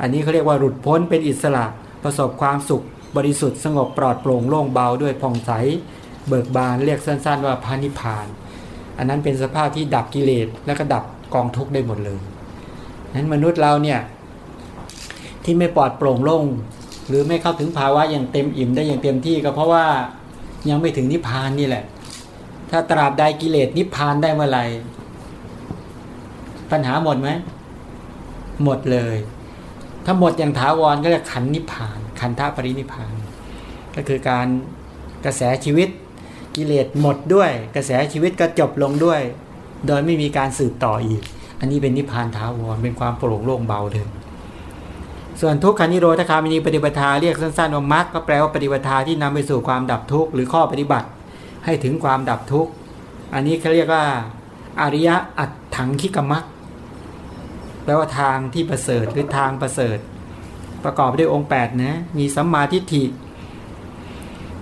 อันนี้เขาเรียกว่าหลุดพ้นเป็นอิสระประสบความสุขบริสุทธิ์สงบปลอดโปร่งโล่งเบาด้วยผ่องใส เบิกบานเรียกสั้น ๆ ว่าพานิพาน อันนั้นเป็นสภาพที่ดับกิเลสและก็ดับกองทุกข์ได้หมดเลยนั้นมนุษย์เราเนี่ยที่ไม่ปลอดโปร่งโล่งหรือไม่เข้าถึงภาวะอย่างเต็มอิ่มได้อย่างเต็มที่ก็เพราะว่ายังไม่ถึงนิพพานนี่แหละ ถ้าตราบใดกิเลสนิพพานได้เมื่อไหร่ปัญหาหมดไหมหมดเลย ถ้าหมดอย่างถาวรก็จะขันนิพพาน ขันธปรินิพพาน ก็คือการกระแสชีวิตกิเลสหมดด้วย กระแสชีวิตก็จบลงด้วย โดยไม่มีการสืบต่ออีก อันนี้เป็นนิพพานถาวรเป็นความโปร่งโล่งเบาเดิมส่วนทุกขานิโรธคามินีปฏิปทาเรียกสั้นๆว่ามรรคก็แปลว่าปฏิปทาที่นำไปสู่ความดับทุกข์หรือข้อปฏิบัติ ให้ถึงความดับทุกข์ อันนี้เขาเรียกว่าอริยะอัตถังคิกมรรคแปลว่าทางที่ประเสริฐหรือทางประเสริฐ ประกอบด้วยองค์8นะมีสัมมาทิฏฐิ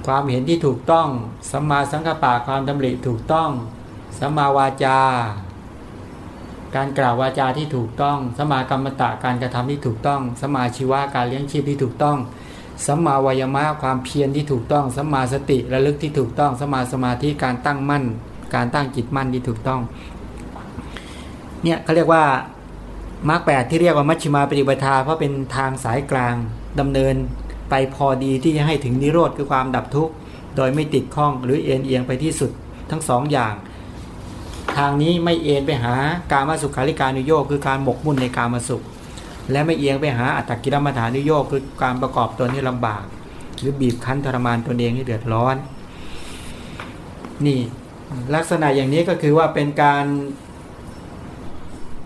ความเห็นที่ถูกต้อง สัมมาสังกัปปะความดำริถูกต้อง สัมมาวาจา การกล่าววาจาที่ถูกต้อง สัมมากรรมตะการกระทำที่ถูกต้อง สัมมาชีวะการเลี้ยงชีพที่ถูกต้อง สัมมาวายมะความเพียรที่ถูกต้องสัมมาสติระลึกที่ถูกต้องสัมมาสมาธิการตั้งมั่น การตั้งจิตมั่นที่ถูกต้องเนี่ยเขาเรียกว่ามาร์กแปดที่เรียกว่ามัชฌิมาปฏิปทาเพราะเป็นทางสายกลางดำเนินไปพอดีที่จะให้ถึงนิโรธคือความดับทุกข์โดยไม่ติดข้องหรือเอ็นเอียงไปที่สุดทั้งสองอย่าง ทางนี้ไม่เอ็นไปหาการมาสุขาริการุโยกคือการหมกมุ่นในการมาสุข และไม่เอียงไปหาอัตตกิรมฐานุโยกคือการประกอบตนให้ลำบาก หรือบีบคั้นทรมานตนเองให้เดือดร้อน นี่ลักษณะอย่างนี้ก็คือว่าเป็นการ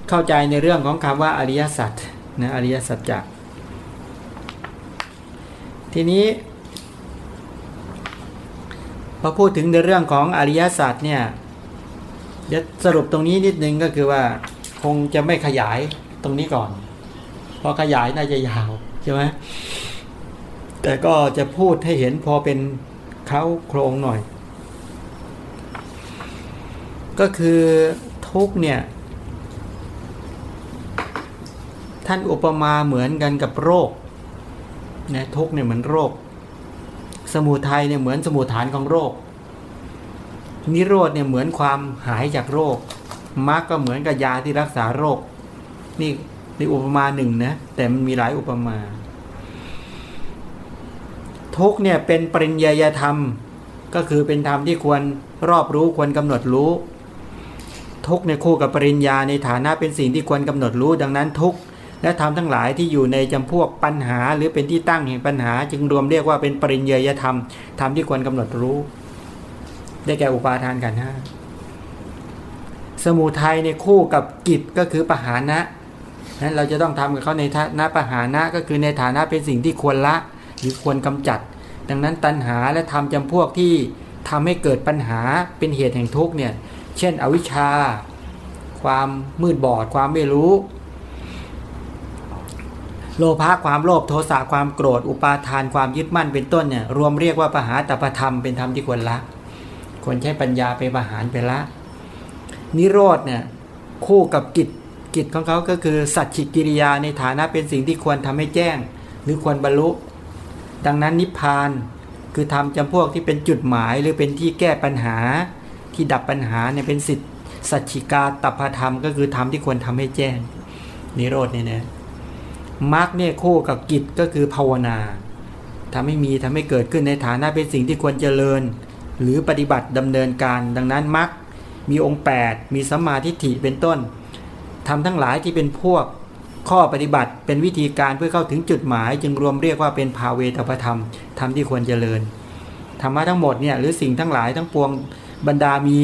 เข้าใจในเรื่องของคำว่าอริยสัจนะอริยสัจจะทีนี้พอพูดถึงในเรื่องของอริยสัจเนี่ยจะสรุปตรงนี้นิดนึงก็คือว่าคงจะไม่ขยายตรงนี้ก่อน พอขยายน่าจะยาวใช่ไหมแต่ก็จะพูดให้เห็นพอเป็นเขาโครงหน่อย ก็คือทุกเนี่ย ท่านอุปมาเหมือนกันกับโรคนะทุกเนี่ยเหมือนโรค สมุทัยเนี่ยเหมือนสมุฐานของโรค นิโรธเนี่ยเหมือนความหายจากโรคมรรคก็เหมือนกับยาที่รักษาโรค นี่ ในอุปมาหนึ่งนะแต่มันมีหลายอุปมา ทุกเนี่ยเป็นปริญญาธรรม ก็คือเป็นธรรมที่ควรรอบรู้ควรกำหนดรู้ ทุกในคู่กับปริญญาในฐานะเป็นสิ่งที่ควรกำหนดรู้ ดังนั้นทุกและธรรมทั้งหลายที่อยู่ในจำพวกปัญหา หรือเป็นที่ตั้งแห่งปัญหา จึงรวมเรียกว่าเป็นปริญญาธรรมธรรมที่ควรกำหนดรู้ ได้แก่อุปาทานกันห้าสมุทัยในคู่กับกิจก็คือปหานะ นั้นเราจะต้องทำกับเขาในฐานะปหานะก็คือในฐานะเป็นสิ่งที่ควรละหรือควรกำจัด ดังนั้นตัณหาและธรรมจำพวกที่ทำให้เกิดปัญหาเป็นเหตุแห่งทุกข์เนี่ย เช่น อวิชชา ความมืดบอด ความไม่รู้ โลภะความโลภโทสะความโกรธ อุปาทานความยึดมั่นเป็นต้นเนี่ยรวมเรียกว่าปหาตปธรรมเป็นธรรมที่ควรละ ควรใช้ปัญญาไปประหารไปละ นิโรธเนี่ยคู่กับกิจ กิจของเขาก็คือ สัจฉิกิริยาในฐานะเป็นสิ่งที่ควรทำให้แจ้ง หรือควรบรรลุ ดังนั้นนิพพานคือทำจำพวกที่เป็นจุดหมายหรือเป็นที่แก้ปัญหาที่ดับปัญหาเนี่ยเป็นสิทธิสัจฉิกาตปธรรมก็คือธรรมที่ควรทำให้แจ้ง นิโรธเนี่ยนะมรรคเนี่ยคู่กับกิจก็คือภาวนาทำให้มีทำให้เกิดขึ้นในฐานะเป็นสิ่งที่ควรเจริญ หรือปฏิบัติดำเนินการ ดังนั้นมรรคมีองค์ 8 มีสัมมาทิฏฐิเป็นต้น ทำทั้งหลายที่เป็นพวกข้อปฏิบัติเป็นวิธีการเพื่อเข้าถึงจุดหมาย จึงรวมเรียกว่าเป็นภาเวตปธรรมธรรมที่ควรเจริญธรรมะทั้งหมดเนี่ยหรือสิ่งทั้งหลายทั้งปวงบรรดามี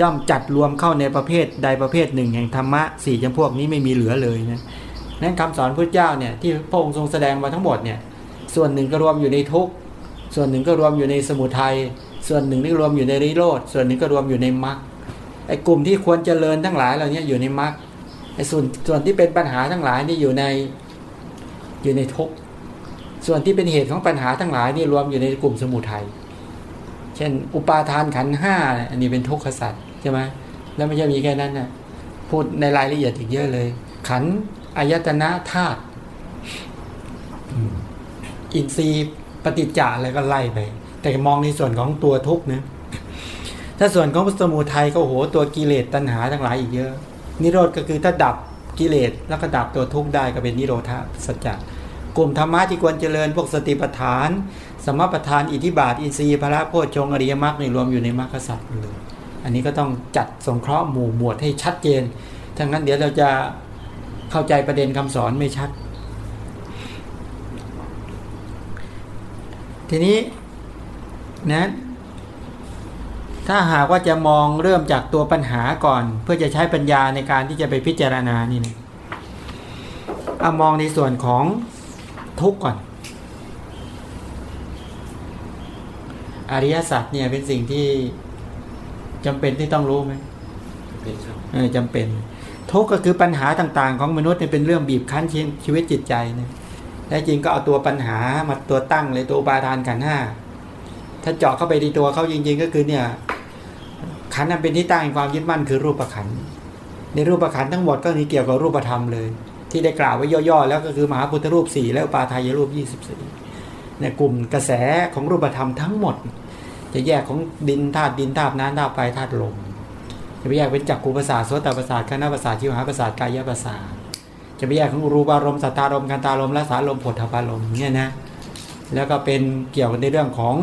ย่อมจัดรวมเข้าในประเภทใดประเภทหนึ่งแห่งธรรมะสี่จำพวกนี้ไม่มีเหลือเลยนะนั้นคำสอนพระเจ้าเนี่ยที่พระองค์ทรงแสดงมาทั้งหมดเนี่ยส่วนหนึ่งก็รวมอยู่ในทุกส่วนหนึ่งก็รวมอยู่ในสมุทัยส่วนหนึ่งนี่รวมอยู่ในริโรธส่วนหนึ่งก็รวมอยู่ในมรรคไอ้กลุ่มที่ควรเจริญทั้งหลายเหล่านี้อยู่ในมรรค ไอ้ส่วนส่วนที่เป็นปัญหาทั้งหลายนี่อยู่ในอยู่ในทุกส่วนที่เป็นเหตุของปัญหาทั้งหลายนี่รวมอยู่ในกลุ่มสมุทัยเช่น อุปาทานขันห้าอันนี้เป็นทุกขสัตว์ใช่ไหมแล้วไม่ใช่มีแค่นั้นนะพูดในรายละเอียดอีกเยอะเลย ขันอายตนะธาตุอินทรีย์ปฏิจจาอะไรก็ไล่ไป แต่มองในส่วนของตัวทุกข์นะถ้าส่วนของสมุทัยก็โหตัวกิเลสตัณหาทั้งหลายอีกเยอะ นิโรธก็คือถ้าดับกิเลสแล้วก็ดับตัวทุกข์ได้ก็เป็นนิโรธาสัจจะกลุ่มธรรมะที่ควรเจริญพวกสติปัฏฐาน สมปัฏฐานอิทธิบาท อินทรีย์พระโพชฌงอริยมรรคในรวมอยู่ในมรรคสัตว์เลยอันนี้ก็ต้องจัดสงเคราะห์หมู่หมวดให้ชัดเจนถ้างั้นเดี๋ยวเราจะเข้าใจประเด็นคำสอนไม่ชัด ทีนี้นะ ถ้าหากว่าจะมองเริ่มจากตัวปัญหาก่อน เพื่อจะใช้ปัญญาในการที่จะไปพิจารณานี่นะเอามองในส่วนของทุกข์ก่อน อริยสัจเนี่ยเป็นสิ่งที่จำเป็นที่ต้องรู้ไหมเป็นครับเออจำเป็น ทุกข์ก็คือปัญหาต่าง ๆ ของมนุษย์เนี่ยเป็นเรื่องบีบคั้นชีชีวิตจิตใจนะและจริงก็เอาตัวปัญหามาตัวตั้งเลยตัวอุปาทานขันธ์ห้าถ้าเจาะเข้าไปในตัวเขาจริง ๆ ก็คือเนี่ย ขันนั้นเป็นที่ตั้งแห่งความยึดมั่นคือรูปขันในรูปขันทั้งหมดก็นี่เกี่ยวกับรูปธรรมเลย ที่ได้กล่าวไว้ย่อๆแล้วก็คือมหาพุทธรูปสี่และอุปาทายรูปยี่สิบสี่เนี่ยกลุ่มกระแสของรูปธรรมทั้งหมด จะแยกของดินธาตุดินธาตุน้ำธาตุไฟธาตุลมจะไปแยกเป็นจักรคูประสาทโสตประสาทคณะประสาทชิวหาประสาทกายประสาทจะไปแยกของรูปารมณ์สัทธารมณ์กันตารมณ์และสารมณ์ผลทพารมณ์เนี่ยนะแล้วก็เป็นเกี่ยวกับในเรื่องของ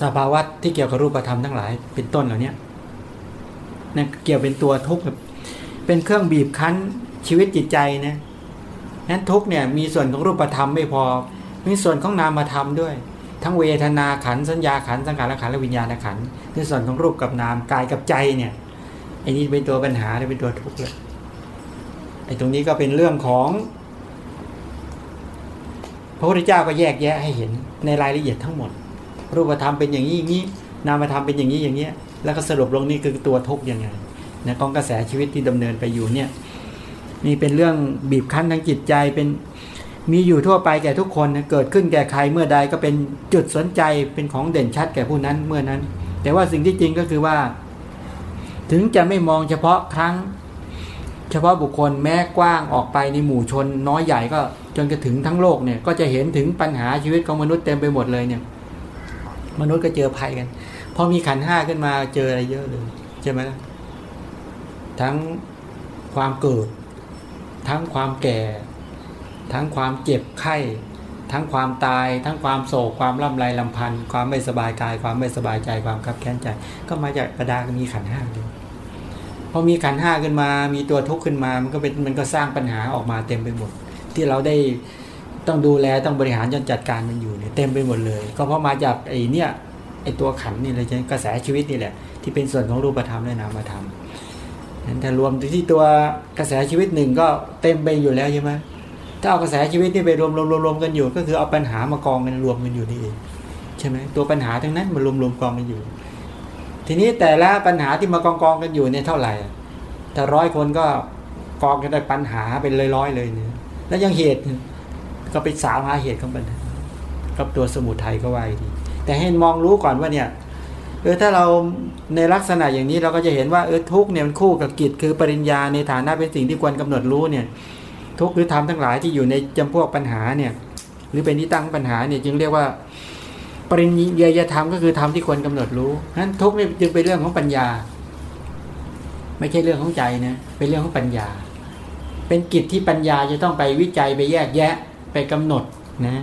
สภาวะที่เกี่ยวกับรูปธรรมทั้งหลาย เป็นต้นเหล่านี้นั่นเกี่ยวเป็นตัวทุกข์เป็นเครื่องบีบคั้นชีวิตจิตใจนะนั้นทุกข์เนี่ยมีส่วนของรูปธรรมไม่พอ มีส่วนของนามธรรมด้วย ทั้งเวทนาขันสัญญาขันสังขารขันและวิญญาณขันธ์ในส่วนของรูปกับนามกายกับใจเนี่ยไอ้นี่เป็นตัวปัญหาเป็นตัวทุกข์เลยไอ้ตรงนี้ก็เป็นเรื่องของ พระพุทธเจ้าก็แยกแยะให้เห็นในรายละเอียดทั้งหมด รูปธรรมเป็นอย่างนี้อย่างนี้ นามธรรมเป็นอย่างนี้อย่างนี้แล้วก็สรุปลงนี่คือตัวทุกข์ยังไงนะกองกระแสชีวิตที่ดำเนินไปอยู่เนี่ยนี่เป็นเรื่องบีบคั้นทางจิตใจเป็นมีอยู่ทั่วไปแก่ทุกคนเกิดขึ้นแก่ใครเมื่อใดก็เป็นจุดสนใจเป็นของเด่นชัดแก่ผู้นั้นเมื่อนั้น แต่ว่าสิ่งที่จริงก็คือว่า ถึงจะไม่มองเฉพาะครั้ง เฉพาะบุคคลแม้กว้างออกไปในหมู่ชนน้อยใหญ่ก็จนกระถึงทั้งโลกเนี่ยก็จะเห็นถึงปัญหาชีวิตของมนุษย์เต็มไปหมดเลยเนี่ย มนุษย์ก็เจอภัยกันพอมีขันห้าขึ้นมาเจออะไรเยอะเลยใช่ไหมล่ะทั้งความเกิด ทั้งความแก่ ทั้งความเจ็บไข้ ทั้งความตาย ทั้งความโศกความล่ำไรลำพันธ์ความไม่สบายกาย ความไม่สบายใจความคับแค้นใจ ก็มาจากประดามีขันห้าเลยพอมีขันห้าขึ้นมา มีตัวทุกข์ขึ้นมา มันก็เป็นมันก็สร้างปัญหาออกมาเต็มไปหมด ที่เราได้ ต้องดูแลต้องบริหารจนจัดการมันอยู่เนี่ยเต็มไปหมดเลย ก็เพราะมาจากไอ้เนี่ยไอ้ตัวขันนี่เลยใช่กระแสชีวิตนี่แหละ ที่เป็นส่วนของรูปธรรมและนามธรรมนั้นถ้ารวมที่ตัวกระแสชีวิตหนึ่งก็เต็มไปอยู่แล้วใช่ไหมถ้าเอากระแสชีวิตนี่ไปรวมรวมรวมรวมกันอยู่ ก็คือเอาปัญหามากองกันรวมกันอยู่นี่เองใช่ไหมตัวปัญหาทั้งนั้นมารวมรวมกองกันอยู่ ทีนี้แต่ละปัญหาที่มากองกองกันอยู่เนี่ยเท่าไหร่ถ้าร้อยคนก็กองกันได้ปัญหาเป็นร้อยๆเลยเนี่ยแล้วยังเหตุ ก็ไปสาวหาเหตุของปัญหากับตัวสมุทัยก็ไว้ดีแต่ให้มองรู้ก่อนว่าเนี่ยเออถ้าเราในลักษณะอย่างนี้เราก็จะเห็นว่าเออทุกเนี่ยมันคู่กับกิจคือปริญญาในฐานะเป็นสิ่งที่ควรกำหนดรู้เนี่ย ทุกหรือธรรมทั้งหลายที่อยู่ในจำพวกปัญหาเนี่ย หรือเป็นที่ตั้งปัญหาเนี่ยจึงเรียกว่า ปริญญาธรรมก็คือธรรมที่ควรกำหนดรู้นั้นทุกเนี่ยจึงเป็นเรื่องของปัญญา ไม่ใช่เรื่องของใจนะเป็นเรื่องของปัญญา เป็นกิจที่ปัญญาจะต้องไปวิจัยไปแยกแยะ ไปกำหนดนะ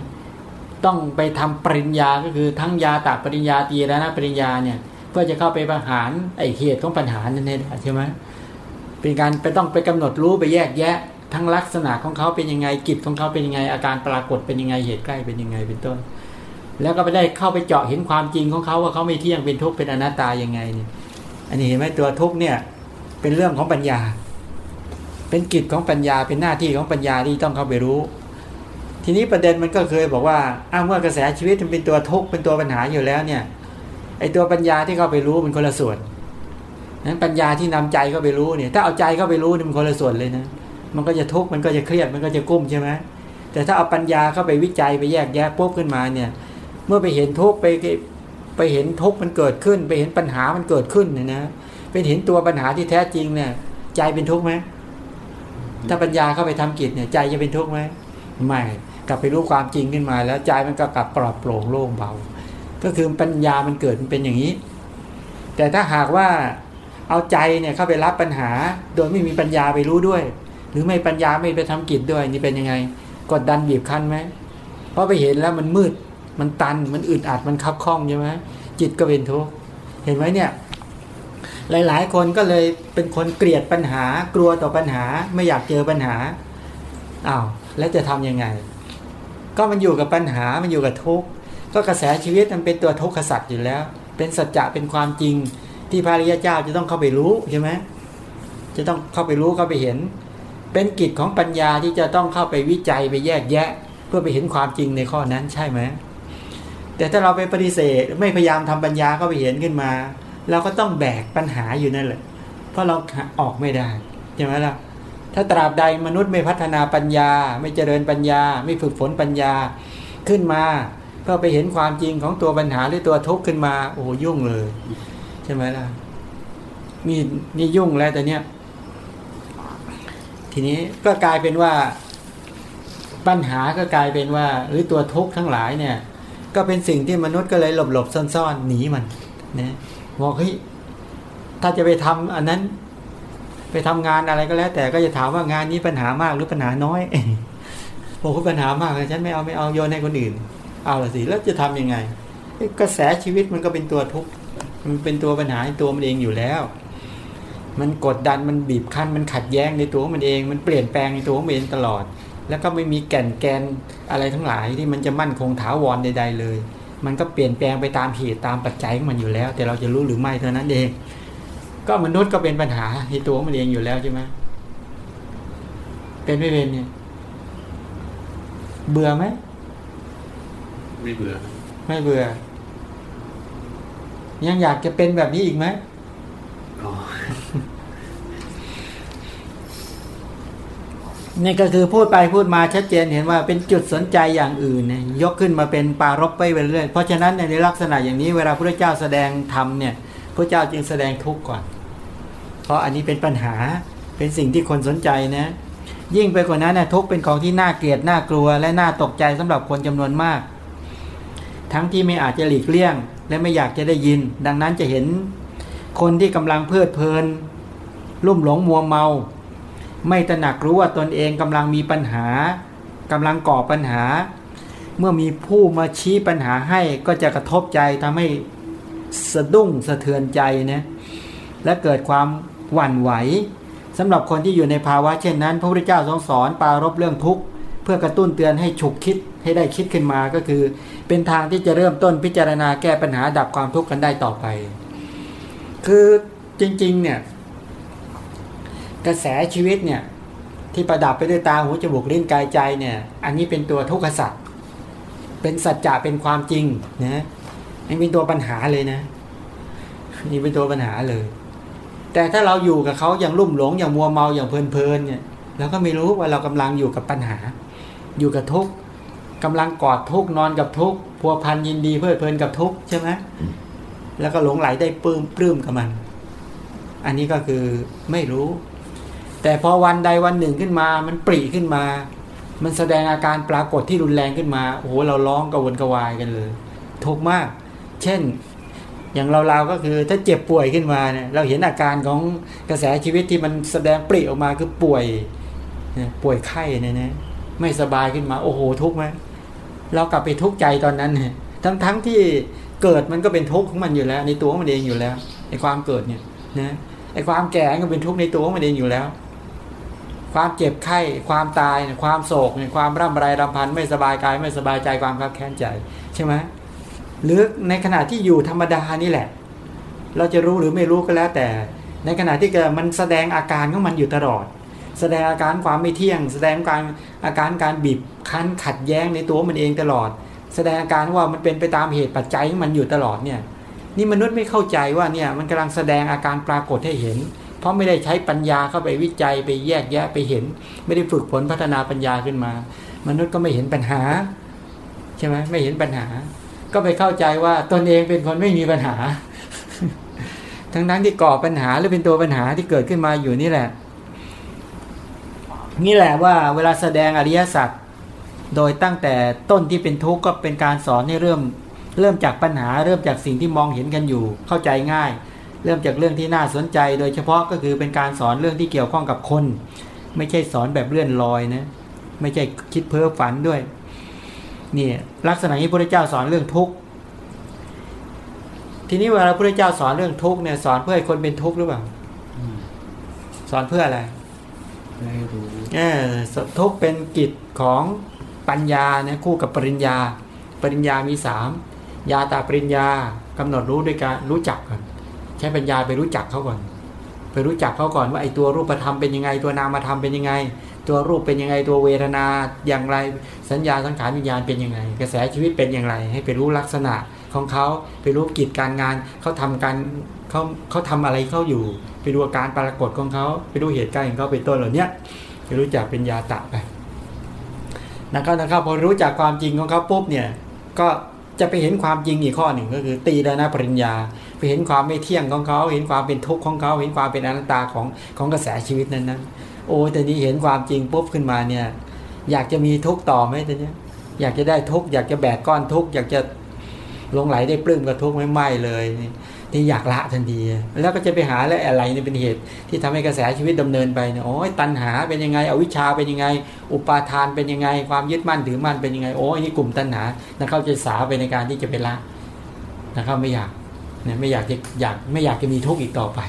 ต้องไปทำปริญญาก็คือทั้งยาตากปริญญาตีแล้วนะปริญญาเนี่ยเพื่อจะเข้าไปประหารไอเหตุของปัญหานั่นเองใช่ไหมเป็นการไปต้องไปกำหนดรู้ไปแยกแยะ ทั้งลักษณะของเขาเป็นยังไงกิจของเขาเป็นยังไง อาการปรากฏเป็นยังไงเหตุใกล้เป็นยังไงเป็นต้น แล้วก็ไปได้เข้าไปเจาะเห็นความจริงของเขาว่าเขาไม่เที่ยงเป็นทุกข์เป็นอนัตตายังไงเนี่ยอันนี้เห็นไหมตัวทุกข์เนี่ยเป็นเรื่องของปัญญา เป็นกิจของปัญญาเป็นหน้าที่ของปัญญาที่ต้องเข้าไปรู้ ทีนี้ประเด็นมันก็เคยบอกว่าอ้าวเมื่อกระแสชีวิตมันเป็นตัวทุกข์เป็นตัวปัญหาอยู่แล้วเนี่ยไอตัวปัญญาที่เข้าไปรู้มันคนละส่วนนั้นปัญญาที่นำใจเข้าไปรู้เนี่ย ถ้าเอาใจเข้าไปรู้เนี่ยมันคนละส่วนเลยนะมันก็จะทุกข์มันก็จะเครียดมันก็จะกุ้มใช่ไหมแต่ถ้าเอาปัญญาเข้าไปวิจัยไปแยกแยะปุ๊บขึ้นมาเนี่ย เมื่อไปเห็นทุกข์ไปไปเห็นทุกข์มันเกิดขึ้น ไปเห็นปัญหามันเกิดขึ้นเนี่ยนะเป็นเห็นตัวปัญหาที่แท้จริงเนี่ย ใจเป็นทุกข์ไหมถ้าปัญญาเข้าไปทำกิจเนี่ย ใจจะเป็นทุกข์ไหมไม่ กลับไปรู้ความจริงขึ้นมา แล้วใจมันก็กลับปลอดโปร่งโล่งเบา ก็คือปัญญามันเกิดมันเป็นอย่างนี้ แต่ถ้าหากว่าเอาใจเนี่ยเข้าไปรับปัญหา โดยไม่มีปัญญาไปรู้ด้วย หรือไม่ปัญญาไม่ไปทำกิจด้วยนี่เป็นยังไง กดดันบีบคั้นไหมเพราะไปเห็นแล้วมันมืดมันตันมันอึดอัดมันคับข้องใช่ไหมจิตก็เป็นทุกข์เห็นไหมเนี่ย หลาย ๆ คนก็เลยเป็นคนเกลียดปัญหา กลัวต่อปัญหา ไม่อยากเจอปัญหาอ้าวแล้วจะทํำยังไง ก็มันอยู่กับปัญหามันอยู่กับทุกข์ก็กระแสชีวิตมันเป็นตัวทุกข์สัตว์อยู่แล้ว เป็นสัจจะเป็นความจริงที่พระริยเจ้าจะต้องเข้าไปรู้ใช่ไหมจะต้องเข้าไปรู้เข้าไปเห็น เป็นกิจของปัญญาที่จะต้องเข้าไปวิจัยไปแยกแยะ เพื่อไปเห็นความจริงในข้อนั้นใช่ไหมแต่ถ้าเราไปปฏิเสธไม่พยายามทำปัญญาเข้าไปเห็นขึ้นมา เราก็ต้องแบกปัญหาอยู่นั่นแหละเพราะเราออกไม่ได้ใช่ไหมล่ะ ถ้าตราบใดมนุษย์ไม่พัฒนาปัญญา ไม่เจริญปัญญา ไม่ฝึกฝนปัญญาขึ้นมา เพื่อไปเห็นความจริงของตัวปัญหาหรือตัวทุกข์ขึ้นมา โอ้ยุ่งเลย ใช่ไหมล่ะมีนี่ยุ่งแล้วแต่เนี้ยทีนี้ก็กลายเป็นว่าปัญหาก็กลายเป็นว่าหรือตัวทุกข์ทั้งหลายเนี่ย ก็เป็นสิ่งที่มนุษย์ก็เลยหลบหลบซ่อนๆหนีมันนะบอกเฮ้ยถ้าจะไปทำอันนั้น ไปทำงานอะไรก็แล้ว แต่ก็จะถามว่างานนี้ปัญหามากหรือปัญหาน้อยบอกว่าปัญหามากเลยฉันไม่เอาไม่เอาโยนให้คนอื่น เอาละสิแล้วจะทํำยังไงกระแสชีวิตมันก็เป็นตัวทุกข์มันเป็นตัวปัญหาในตัวมันเองอยู่แล้ว มันกดดันมันบีบคั้นมันขัดแย้งในตัวมันเอง มันเปลี่ยนแปลงในตัวมันเองตลอด แล้วก็ไม่มีแก่นแกนอะไรทั้งหลายที่มันจะมั่นคงถาวรใด ๆ เลย มันก็เปลี่ยนแปลงไปตามเหตุตามปัจจัยของมันอยู่แล้ว แต่เราจะรู้หรือไม่เท่านั้นเอง ก็มนุษย์ก็เป็นปัญหาในตัวมันเองอยู่แล้วใช่ไหมเป็นไม่เป็นเนี่ย เบื่อไหมไม่เบื่อ ไม่เบื่อ ยังอยากจะเป็นแบบนี้อีกไหมนี่ก็คือพูดไปพูดมาชัดเจนเห็นว่าเป็นจุดสนใจอย่างอื่นเนี่ยยกขึ้นมาเป็นปารบไปเรื่อยเพราะฉะนั้นในลักษณะอย่างนี้เวลาพระเจ้าแสดงธรรมเนี่ยพระเจ้าจึงแสดงทุกข์ก่อน เพราะอันนี้เป็นปัญหาเป็นสิ่งที่คนสนใจนะ ยิ่งไปกว่านั้นนะทุกเป็นของที่น่าเกลียดน่ากลัว และน่าตกใจสำหรับคนจำนวนมาก ทั้งที่ไม่อาจจะหลีกเลี่ยง และไม่อยากจะได้ยิน ดังนั้นจะเห็นคนที่กำลังเพลิดเพลิน ลุ่มหลงมัวเมา ไม่ตระหนักรู้ว่าตนเองกำลังมีปัญหากำลังก่อปัญหา เมื่อมีผู้มาชี้ปัญหาให้ก็จะกระทบใจทำให้สะดุ้งสะเทือนใจนะและเกิดความ หวั่นไหวสำหรับคนที่อยู่ในภาวะเช่นนั้น พระพุทธเจ้าทรงสอนปารบเรื่องทุกข์เพื่อกระตุ้นเตือนให้ฉุกคิดให้ได้คิดขึ้นมาก็คือ เป็นทางที่จะเริ่มต้นพิจารณาแก้ปัญหาดับความทุกข์กันได้ต่อไป คือจริงๆเนี่ยกระแสชีวิตเนี่ยที่ประดับไปด้วยตาหูจมูกลิ้นกายใจเนี่ยอันนี้เป็นตัวทุกขสัตว์เป็นสัจจะเป็นความจริงนะนี่เป็นตัวปัญหาเลยนะนี่เป็นตัวปัญหาเลย แต่ถ้าเราอยู่กับเขาอย่างลุ่มหลงอย่างมัวเมาอย่างเพลินๆเนี่ยเราก็ไม่รู้ว่าเรากำลังอยู่กับปัญหา อยู่กับทุกข์กำลังกอดทุกข์นอนกับทุกข์พัวพันยินดีเพลิดเพลินกับทุกข์ใช่ไหมแล้วก็หลงไหลได้ปลื้มปลื้มกับมัน อันนี้ก็คือไม่รู้ แต่พอวันใดวันหนึ่งขึ้นมา มันปรีขึ้นมา มันแสดงอาการปรากฏที่รุนแรงขึ้นมาโอ้โหเราร้องกระวนกระวายกันเลยทุกข์มาก เช่น อย่างเราเราก็คือถ้าเจ็บป่วยขึ้นมาเนี่ยเราเห็นอาการของกระแสชีวิตที่มันแสดงปรีออกมาคือป่วยป่วยไข้เนี่ยนะไม่สบายขึ้นมาโอ้โหทุกข์ไหมเรากลับไปทุกข์ใจตอนนั้นเนี่ยทั้งทั้งที่เกิดมันก็เป็นทุกข์ของมันอยู่แล้ว ในตัวมันเองอยู่แล้วไอ้ความเกิดเนี่ยนะไอ้ความแก่ก็เป็นทุกข์ในตัวมันเองอยู่แล้ว ความเจ็บไข้ความตายความโศกเนี่ยความร่ำไรรำพันไม่สบายกายไม่สบายใจความคับแค้นใจใช่ไหม หรือในขณะที่อยู่ธรรมดานี่แหละ เราจะรู้หรือไม่รู้ก็แล้วแต่ ในขณะที่มันแสดงอาการของมันอยู่ตลอด แสดงอาการความไม่เที่ยง แสดงการอาการการบีบคั้นขัดแย้งในตัวมันเองตลอด แสดงอาการว่ามันเป็นไปตามเหตุปัจจัยของมันอยู่ตลอดเนี่ยนี่มนุษย์ไม่เข้าใจว่าเนี่ยมันกำลังแสดงอาการปรากฏให้เห็น เพราะไม่ได้ใช้ปัญญาเข้าไปวิจัยไปแยกแยะไปเห็น ไม่ได้ฝึกฝนพัฒนาปัญญาขึ้นมา มนุษย์ก็ไม่เห็นปัญหาใช่ไหมไม่เห็นปัญหา ก็ไปเข้าใจว่าตนเองเป็นคนไม่มีปัญหา ทั้งนั้นที่ก่อปัญหาหรือเป็นตัวปัญหาที่เกิดขึ้นมาอยู่นี่แหละ นี่แหละว่าเวลาแสดงอริยสัจโดยตั้งแต่ต้นที่เป็นทุกข์ก็เป็นการสอนให้เริ่ม เริ่มจากปัญหา เริ่มจากสิ่งที่มองเห็นกันอยู่ เข้าใจง่าย เริ่มจากเรื่องที่น่าสนใจ โดยเฉพาะก็คือเป็นการสอนเรื่องที่เกี่ยวข้องกับคน ไม่ใช่สอนแบบเลื่อนลอยนะ ไม่ใช่คิดเพ้อฝันด้วย นี่ลักษณะนี้พระเจ้าสอนเรื่องทุกข์ทีนี้เวลาพระเจ้าสอนเรื่องทุกข์เนี่ยสอนเพื่อให้คนเป็นทุกข์หรือเปล่าสอนเพื่ออะไรได้รู้เออทุกข์เป็นกิจของปัญญาเนี่ยคู่กับปริญญา ปริญญามีสามยาตาปริญญากำหนดรู้ด้วยการรู้จักก่อนใช้ปัญญาไปรู้จักเขาก่อน ไปรู้จักเขาก่อนว่าไอ้ตัวรูปธรรมเป็นยังไง ตัวนามธรรมเป็นยังไง ตัวรูปเป็นยังไงตัวเวทนาอย่างไร สัญญาสังขารวิญญาณเป็นยังไง กระแสชีวิตเป็นอย่างไร ให้ไปรู้ลักษณะของเขาไปรู้กิจการงานเขาทำการเขาเขาทำอะไรเขาอยู่ ไปดูอาการปรากฏของเขาไปดูเหตุการณ์ของเขาเป็นต้นเหล่านี้ไปรู้จักเป็นยาตะไปนะครับนะครับพอรู้จักความจริงของเขาปุ๊บเนี่ยก็จะไปเห็นความจริงอีกข้อหนึ่งก็คือ ตีแล้วนะปริญญา ไปเห็นความไม่เที่ยงของเขา เห็นความเป็นทุกข์ของเขา เห็นความเป็นอนัตตาของของกระแสชีวิตนั้นนั้น โอ้แต่นี้เห็นความจริงปุ๊บขึ้นมาเนี่ย อยากจะมีทุกต่อไหมแต่เนี้ย อยากจะได้ทุกอยากจะแบกก้อนทุกอยากจะลงไหลได้ปลื้มกับทุกไม่ไม่เลยนี่อยากละทันที แล้วก็จะไปหาแล้วอะไรนี่เป็นเหตุ ที่ทำให้กระแสชีวิตดำเนินไปเนี่ยโอ้ยตัณหาเป็นยังไงอวิชชาเป็นยังไง อุปาทานเป็นยังไง ความยึดมั่นถือมั่นเป็นยังไงโอ้ยนี่กลุ่มตัณหานะเขาจะสาไปในการที่จะไปละนะครับไม่อยากเนี่ยไม่อยากจะอยากไม่อยากจะมีทุกข์อีกต่อไป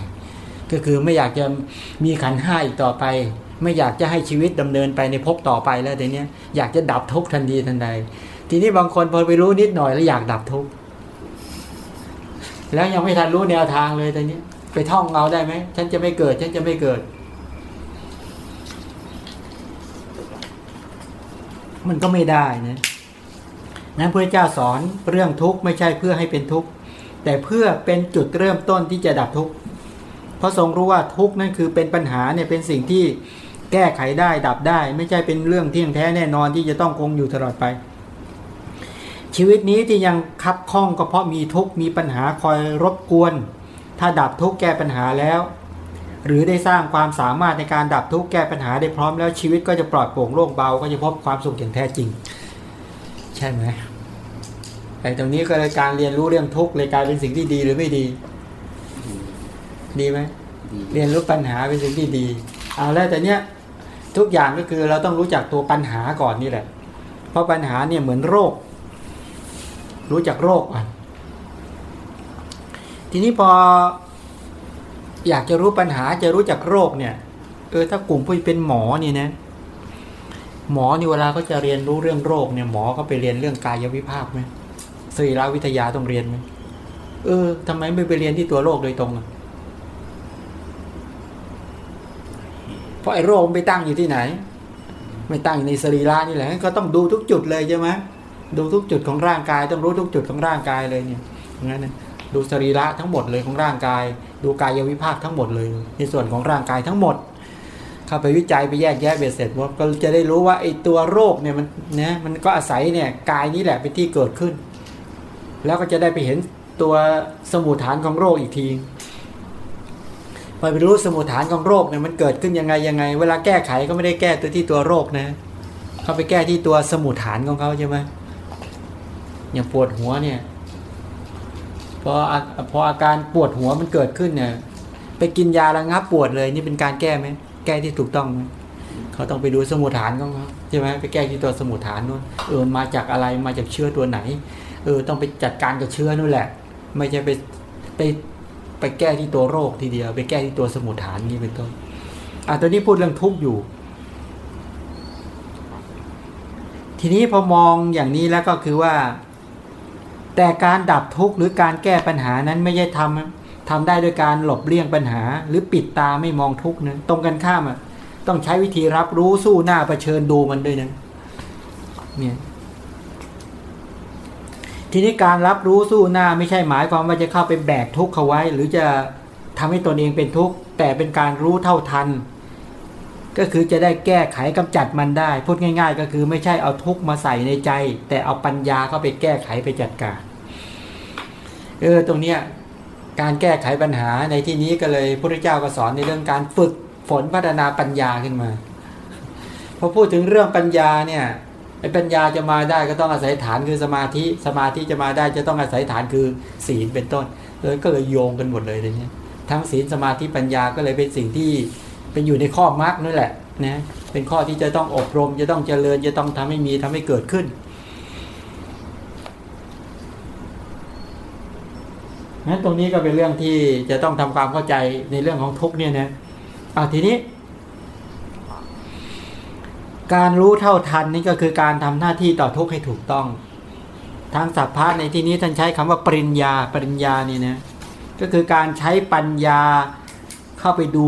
ก็คือไม่อยากจะมีขันห้าอีกต่อไป ไม่อยากจะให้ชีวิตดำเนินไปในภพต่อไปแล้วแต่เนี้อยากจะดับทุกข์ทันทีทันใด ทีนี้บางคนพอไปรู้นิดหน่อยแล้วอยากดับทุกข์แล้วยังไม่ทันรู้แนวทางเลยตอนนี้ไปท่องเงาได้ไหมฉันจะไม่เกิด ฉันจะไม่เกิด มันก็ไม่ได้นะนั้นพระเจ้าสอนเรื่องทุกข์ไม่ใช่เพื่อให้เป็นทุกข์แต่เพื่อเป็นจุดเริ่มต้นที่จะดับทุกข์ เพราะทรงรู้ว่าทุกข์นั่นคือเป็นปัญหาเนี่ยเป็นสิ่งที่แก้ไขได้ดับได้ ไม่ใช่เป็นเรื่องเที่ยงแท้แน่นอนที่จะต้องคงอยู่ตลอดไป ชีวิตนี้ที่ยังคับข้องก็เพราะมีทุกข์มีปัญหาคอยรบกวน ถ้าดับทุกข์แก้ปัญหาแล้ว หรือได้สร้างความสามารถในการดับทุกข์แก้ปัญหาได้พร้อมแล้วชีวิตก็จะปลอดโปร่งโล่งเบาก็จะพบความสุขอย่างแท้จริง ใช่ไหมไอ้ตรงนี้ก็เลยการเรียนรู้เรื่องทุกข์เลยกลายเป็นสิ่งที่ดีหรือไม่ดี ดีไหมดีเรียนรู้ปัญหาเป็นสิ่งที่ดีเอาแล้วแต่เนี้ยทุกอย่างก็คือเราต้องรู้จักตัวปัญหาก่อนนี่แหละ เพราะปัญหาเนี่ยเหมือนโรค รู้จักโรคก่อนทีนี้พออยากจะรู้ปัญหาจะรู้จักโรคเนี่ยเออถ้ากลุ่มผู้เป็นหมอนี่นะหมอนี่เวลาเขาจะเรียนรู้เรื่องโรคเนี่ยหมอก็ไปเรียนเรื่องกายวิภาคไหมสรีรวิทยาต้องเรียนไหมเออทำไมไม่ไปเรียนที่ตัวโรคโดยตรงอะ เพ ราะไอ้โรคมันไปตั้งอยู่ที่ไหน ไม่ตั้งอยู่ในสรีระนี่แหละก็ต้องดูทุกจุดเลยใช่ไหมดูทุกจุดของร่างกาย ต้องรู้ทุกจุดของร่างกายเลยเนี่ยงั้นนะดูสรีระทั้งหมดเลยของร่างกาย ดูกายวิภาคทั้งหมดเลย ในส่วนของร่างกายทั้งหมดเข้าไปวิจัยไปแยกแยะเบ็ดเสร็จว่าก็จะได้รู้ว่าไอ้ตัวโรคเนี่ยมันนะมันก็อาศัยเนี่ยกายนี้แหละเป็นที่เกิดขึ้น แล้วก็จะได้ไปเห็นตัวสมุทฐานของโรคอีกที พอไปรู้สมุทฐานของโรคเนี่ยมันเกิดขึ้นยังไงยังไง เวลาแก้ไขก็ไม่ได้แก้ตัวที่ตัวโรคนะเขาไปแก้ที่ตัวสมุทฐานของเขาใช่ไหมอย่างปวดหัวเนี่ยพอพออาการปวดหัวมันเกิดขึ้นเนี่ยไปกินยาระงับปวดเลยนี่เป็นการแก้ไหมแก้ที่ถูกต้องไหมเขาต้องไปดูสมุทฐานของเขาใช่ไหมไปแก้ที่ตัวสมุทฐานนู่นเออมาจากอะไรมาจากเชื้อตัวไหนเออต้องไปจัดการกับเชื้อนู่นแหละ ไม่ใช่ไปไป ไปแก้ที่ตัวโรคทีเดียว ไปแก้ที่ตัวสมุทฐานนี้เป็นต้นอะตอนนี้พูดเรื่องทุกข์อยู่ ทีนี้พอมองอย่างนี้แล้วก็คือว่า แต่การดับทุกข์หรือการแก้ปัญหานั้นไม่ใช่ทำทำได้โดยการหลบเลี่ยงปัญหา หรือปิดตาไม่มองทุกข์นะตรงกันข้ามอะต้องใช้วิธีรับรู้สู้หน้าเผชิญดูมันด้วยนะเนี่ย ทีนี้การรับรู้สู้หน้าไม่ใช่หมายความว่าจะเข้าไปแบกทุกข์เขาไว้ หรือจะทำให้ตนเองเป็นทุกข์แต่เป็นการรู้เท่าทัน ก็คือจะได้แก้ไขกำจัดมันได้ พูดง่าย ๆ ก็คือไม่ใช่เอาทุกข์มาใส่ในใจ แต่เอาปัญญาเข้าไปแก้ไขไปจัดการเออตรงเนี้ยการแก้ไขปัญหาในที่นี้ก็เลยพระเจ้าก็สอนในเรื่องการฝึกฝนพัฒนาปัญญาขึ้นมาพอพูดถึงเรื่องปัญญาเนี่ย ไอ้ปัญญาจะมาได้ก็ต้องอาศัยฐานคือสมาธิสมาธิจะมาได้จะต้องอาศัยฐานคือศีลเป็นต้นเลยก็เลยโยงกันหมดเลยทีนี้ทั้งศีลสมาธิปัญญาก็เลยเป็นสิ่งที่เป็นอยู่ในข้อมรรคนั่นแหละนะเป็นข้อที่จะต้องอบรม จะต้องเจริญจะต้องทำให้มีทำให้เกิดขึ้น นั้นตรงนี้ก็เป็นเรื่องที่จะต้องทำความเข้าใจในเรื่องของทุกเนี่ยนะอะทีนี้ การรู้เท่าทันนี่ก็คือการทำหน้าที่ต่อทุกข์ให้ถูกต้อง ทางสัพพะในที่นี้ท่านใช้คำว่าปริญญาปริญญานี่นะก็คือการใช้ปัญญาเข้าไปดู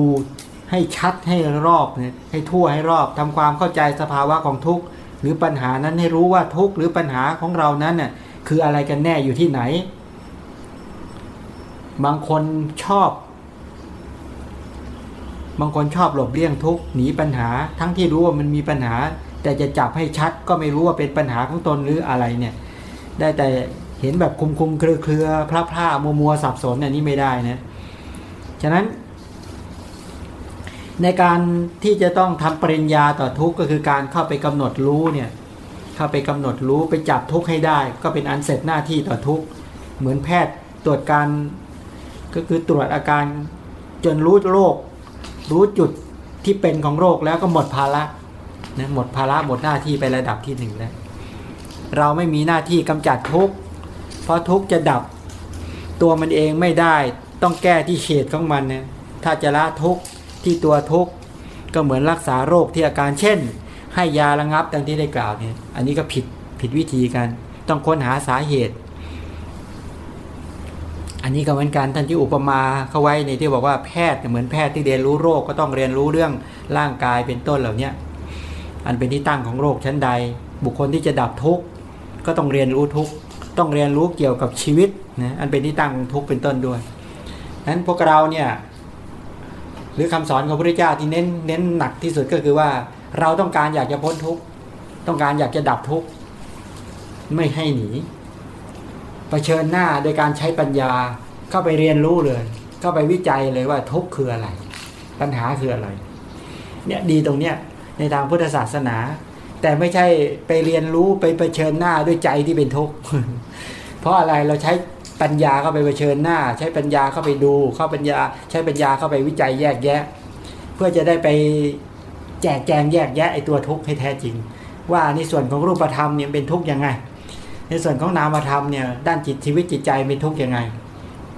ให้ชัดให้รอบเนี่ยให้ทั่วให้รอบทำความเข้าใจสภาวะของทุกข์หรือปัญหานั้นให้รู้ว่าทุกข์หรือปัญหาของเรานั้นน่ะคืออะไรกันแน่อยู่ที่ไหน บางคนชอบ บางคนชอบหลบเลี่ยงทุกข์หนีปัญหา ทั้งที่รู้ว่ามันมีปัญหา แต่จะจับให้ชัดก็ไม่รู้ว่าเป็นปัญหาของตนหรืออะไรเนี่ย ได้แต่เห็นแบบคุมคุมเครือเครือพระพระมัวมัวสับสนอันนี้ไม่ได้นะฉะนั้น ในการที่จะต้องทำปริญญาต่อทุกก็คือการเข้าไปกำหนดรู้เนี่ยเข้าไปกำหนดรู้ไปจับทุกข์ให้ได้ ก็เป็นอันเสร็จหน้าที่ต่อทุกเหมือนแพทย์ตรวจการก็คือตรวจอาการจนรู้โรค รู้จุดที่เป็นของโรคแล้วก็หมดภาระนะหมดภาระหมดหน้าที่ไประดับที่หนึ่งแล้ว เราไม่มีหน้าที่กำจัดทุกข์เพราะทุกข์จะดับตัวมันเองไม่ได้ต้องแก้ที่เหตุของมันเนี่ยถ้าจะละทุกข์ที่ตัวทุกข์ก็เหมือนรักษาโรคที่อาการเช่น ให้ยาระงับดังที่ได้กล่าวเนี่ยอันนี้ก็ผิดผิดวิธีกัน ต้องค้นหาสาเหตุ อันนี้ก็เหมือนกันท่านที่อุปมาเข้าไว้ในที่บอกว่าแพทย์เหมือนแพทย์ที่เรียนรู้โรคก็ต้องเรียนรู้เรื่องร่างกายเป็นต้นเหล่านี้อันเป็นที่ตั้งของโรคชั้นใด บุคคลที่จะดับทุกข์ก็ต้องเรียนรู้ทุกข์ต้องเรียนรู้เกี่ยวกับชีวิตนะอันเป็นที่ตั้งของทุกข์เป็นต้นด้วยนั้นพวกเราเนี่ยหรือคำสอนของพระพุทธเจ้าที่เน้นเน้นหนักที่สุดก็คือว่า เราต้องการอยากจะพ้นทุกข์ต้องการอยากจะดับทุกข์ไม่ให้หนี เผชิญหน้าโดยการใช้ปัญญาเข้าไปเรียนรู้เลย เข้าไปวิจัยเลยว่าทุกข์คืออะไร ปัญหาคืออะไร เนี่ยดีตรงเนี้ยในทางพุทธศาสนา แต่ไม่ใช่ไปเรียนรู้ไปเผชิญหน้าด้วยใจที่เป็นทุกข์เพราะอะไรเราใช้ปัญญาเข้าไปเผชิญหน้า ใช้ปัญญาเข้าไปดู เข้าปัญญา ใช้ปัญญาเข้าไปวิจัยแยกแยะ เพื่อจะได้ไปแจกแจงแยกแยะไอ้ตัวทุกข์ให้แท้จริง ว่าในส่วนของรูปธรรมเนี่ยเป็นทุกข์ยังไง ในส่วนของนามธรรมเนี่ยด้านจิตชีวิตจิตใจเป็นทุกข์ยังไง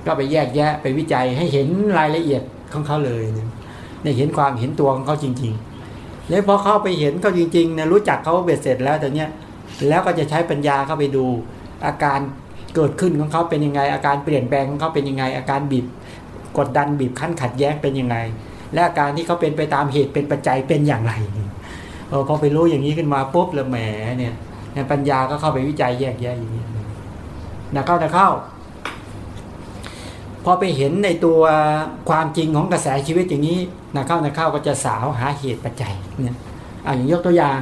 ก็ไปแยกแยะไปวิจัยให้เห็นรายละเอียดของเขาเลยเนี่ยเห็นความเห็นตัวของเขาจริง ๆ แล้วพอเข้าไปเห็นเขาจริงๆเนี่ยรู้จักเขาเบ็ดเสร็จแล้วแต่เนี้ยแล้วก็จะใช้ปัญญาเข้าไปดู อาการเกิดขึ้นของเขาเป็นยังไง อาการเปลี่ยนแปลงของเขาเป็นยังไง อาการบีบกดดันบีบขั้นขัดแย้งเป็นยังไง และอาการที่เขาเป็นไปตามเหตุเป็นปัจจัยเป็นอย่างไรเออพอไปรู้อย่างนี้ขึ้นมาปุ๊บแล้วแหมเนี่ย ปัญญาก็เข้าไปวิจัยแยกแยะอย่างนี้นะเข้านะเข้า พอไปเห็นในตัวความจริงของกระแสชีวิตอย่างนี้นะเข้านะเข้าก็จะสาวหาเหตุปัจจัยเนี่ยอ่าอย่างยกตัวอย่าง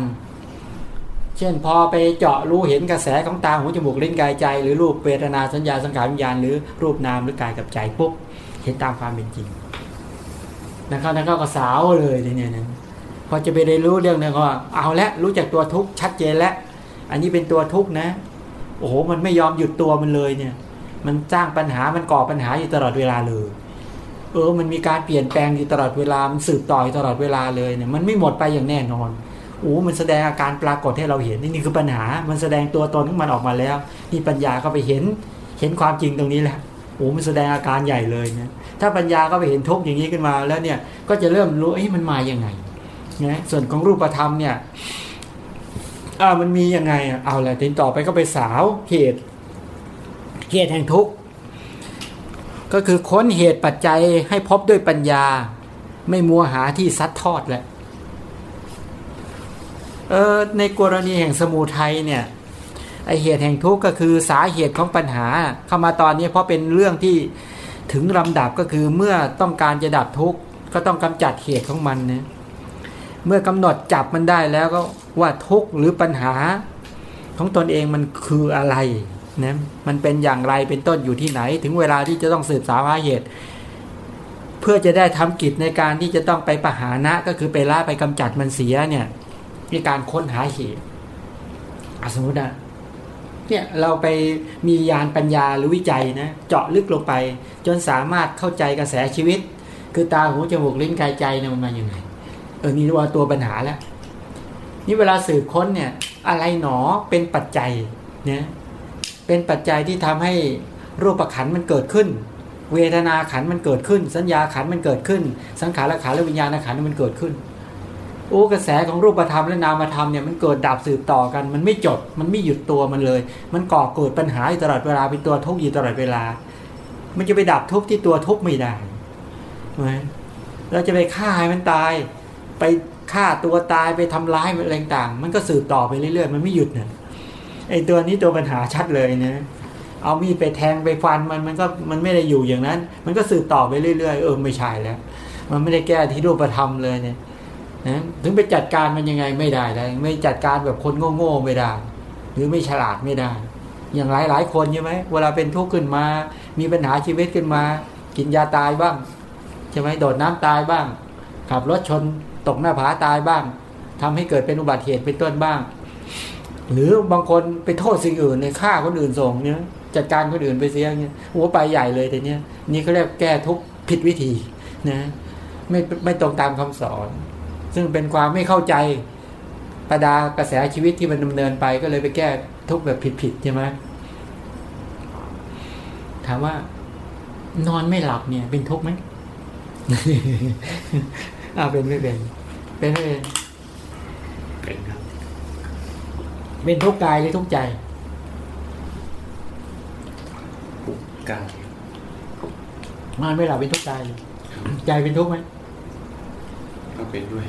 เช่นพอไปเจาะรู้เห็นกระแสของตาหูจมูกลิ้นกายใจ หรือรูปเวทนาสัญญาสังขารวิญญาณหรือรูปนามหรือกายกับใจปุ๊บเห็นตามความเป็นจริงนะเข้านะเข้าก็สาวเลยเนี้ยนะพอจะไปเรียนรู้เรื่องนี้ก็เอาละรู้จักตัวทุกข์ชัดเจนแล้ว อันนี้เป็นตัวทุกข์นะ โอ้โห มันไม่ยอมหยุดตัวมันเลยเนี่ย มันสร้างปัญหามันก่อปัญหาอยู่ตลอดเวลาเลย เออ มันมีการเปลี่ยนแปลงอยู่ตลอดเวลา มันสืบต่ออยู่ตลอดเวลาเลยเนี่ย มันไม่หมดไปอย่างแน่นอนโอ้มันแสดงอาการปรากฏให้เราเห็นนี่นี่คือปัญหา มันแสดงตัวตนของมันออกมาแล้ว นี่ปัญญาก็ไปเห็น เห็นความจริงตรงนี้แหละโอ้มันแสดงอาการใหญ่เลยนะถ้าปัญญาก็ไปเห็นทุกข์อย่างนี้ขึ้นมาแล้วเนี่ย ก็จะเริ่มรู้เอ้ยมันมาอย่างไงนะส่วนของรูปธรรมเนี่ย อ่ามันมียังไงอะเอาแหละทีต่อไปก็ไปสาวเหตุเหตุแห่งทุกข์ก็คือค้นเหตุปัจจัยให้พบด้วยปัญญา ไม่มัวหาที่ซัดทอดแหละเออในกรณีแห่งสมุทัยเนี่ยไอเหตุแห่งทุกข์ก็คือสาเหตุของปัญหาเข้ามาตอนนี้เพราะเป็นเรื่องที่ถึงลำดับก็คือเมื่อต้องการจะดับทุกข์ก็ต้องกำจัดเหตุของมันนะ เมื่อกำหนดจับมันได้แล้วก็ว่าทุกข์หรือปัญหา ของตนเองมันคืออะไรนะมันเป็นอย่างไรเป็นต้นอยู่ที่ไหน ถึงเวลาที่จะต้องสืบสาวหาเหตุ เพื่อจะได้ทำกิจในการที่จะต้องไปประหานะก็คือไปล่าไปกำจัดมันเสียเนี่ยมีการค้นหาเหตุสมมตินะเนี่ยเราไปมียานปัญญาหรือวิจัยนะเจาะลึกลงไป จนสามารถเข้าใจกระแสชีวิต คือตาหูจมูกลิ้นกายใจเนี่ยมันมาอย่างไง เออนี่ว่าตัวปัญหาแล้วนี่เวลาสืบค้นเนี่ย อะไรหนอเป็นปัจจัยเนี่ยเป็นปัจจัยที่ทำให้รูปขันมันเกิดขึ้น เวทนาขันมันเกิดขึ้น สัญญาขันมันเกิดขึ้น สังขารขันและวิญญาณขันมันเกิดขึ้นโอ้กระแสของรูปธรรมและนามธรรมเนี่ยมันเกิดดับสืบต่อกัน มันไม่จบ มันไม่หยุดตัวมันเลย มันก่อเกิดปัญหาอยู่ตลอดเวลาเป็นตัวทุกข์อยู่ตลอดเวลา มันจะไปดับทุกข์ที่ตัวทุกข์ไม่ได้ไหมเราจะไปฆ่าให้มันตาย ไปฆ่าตัวตายไปทำร้ายอะไรต่างมันก็สืบต่อไปเรื่อยๆ มันไม่หยุดเนี่ยไอ้ตัวนี้ตัวปัญหาชัดเลยนะเอามีดไปแทงไปฟันมันมันก็มันไม่ได้อยู่อย่างนั้น มันก็สืบต่อไปเรื่อยๆ เออไม่ใช่แล้ว มันไม่ได้แก้ที่รูปธรรมเลยเนี่ยนะถึงไปจัดการมันยังไงไม่ได้เลยไม่จัดการแบบคนโง่ๆไม่ได้ หรือไม่ฉลาดไม่ได้ อย่างหลายหลายคนใช่ไหมเวลาเป็นทุกข์ขึ้นมา มีปัญหาชีวิตขึ้นมา กินยาตายบ้างใช่ไหมโดดน้ำตายบ้างขับรถชนตกหน้าผาตายบ้างทำให้เกิดเป็นอุบัติเหตุเป็นต้นบ้าง หรือบางคนไปโทษสิ่งอื่นในฆ่าคนอื่นส่งเนี่ยจัดการคนอื่นไปเสียเงี้ยโอ้ไปใหญ่เลยแต่เนี้ยนี่เขาเรียกแก้ทุกผิดวิธีนะไม่ไม่ตรงตามคำสอน ซึ่งเป็นความไม่เข้าใจประดากระแสชีวิตที่มันดำเนินไปก็เลยไปแก้ทุกแบบผิดๆใช่ไหมถามว่านอนไม่หลับเนี่ย เป็นทุกข์ไหม อ้าวเป็นไม่เป็น เป็นไม่เป็นเป็นครับเป็นทุกข์กายหรือทุกข์ใจทุกกายนอนไม่หลับเป็นทุกข์กายเลยใจเป็นทุกข์ไหมก็เป็นด้วย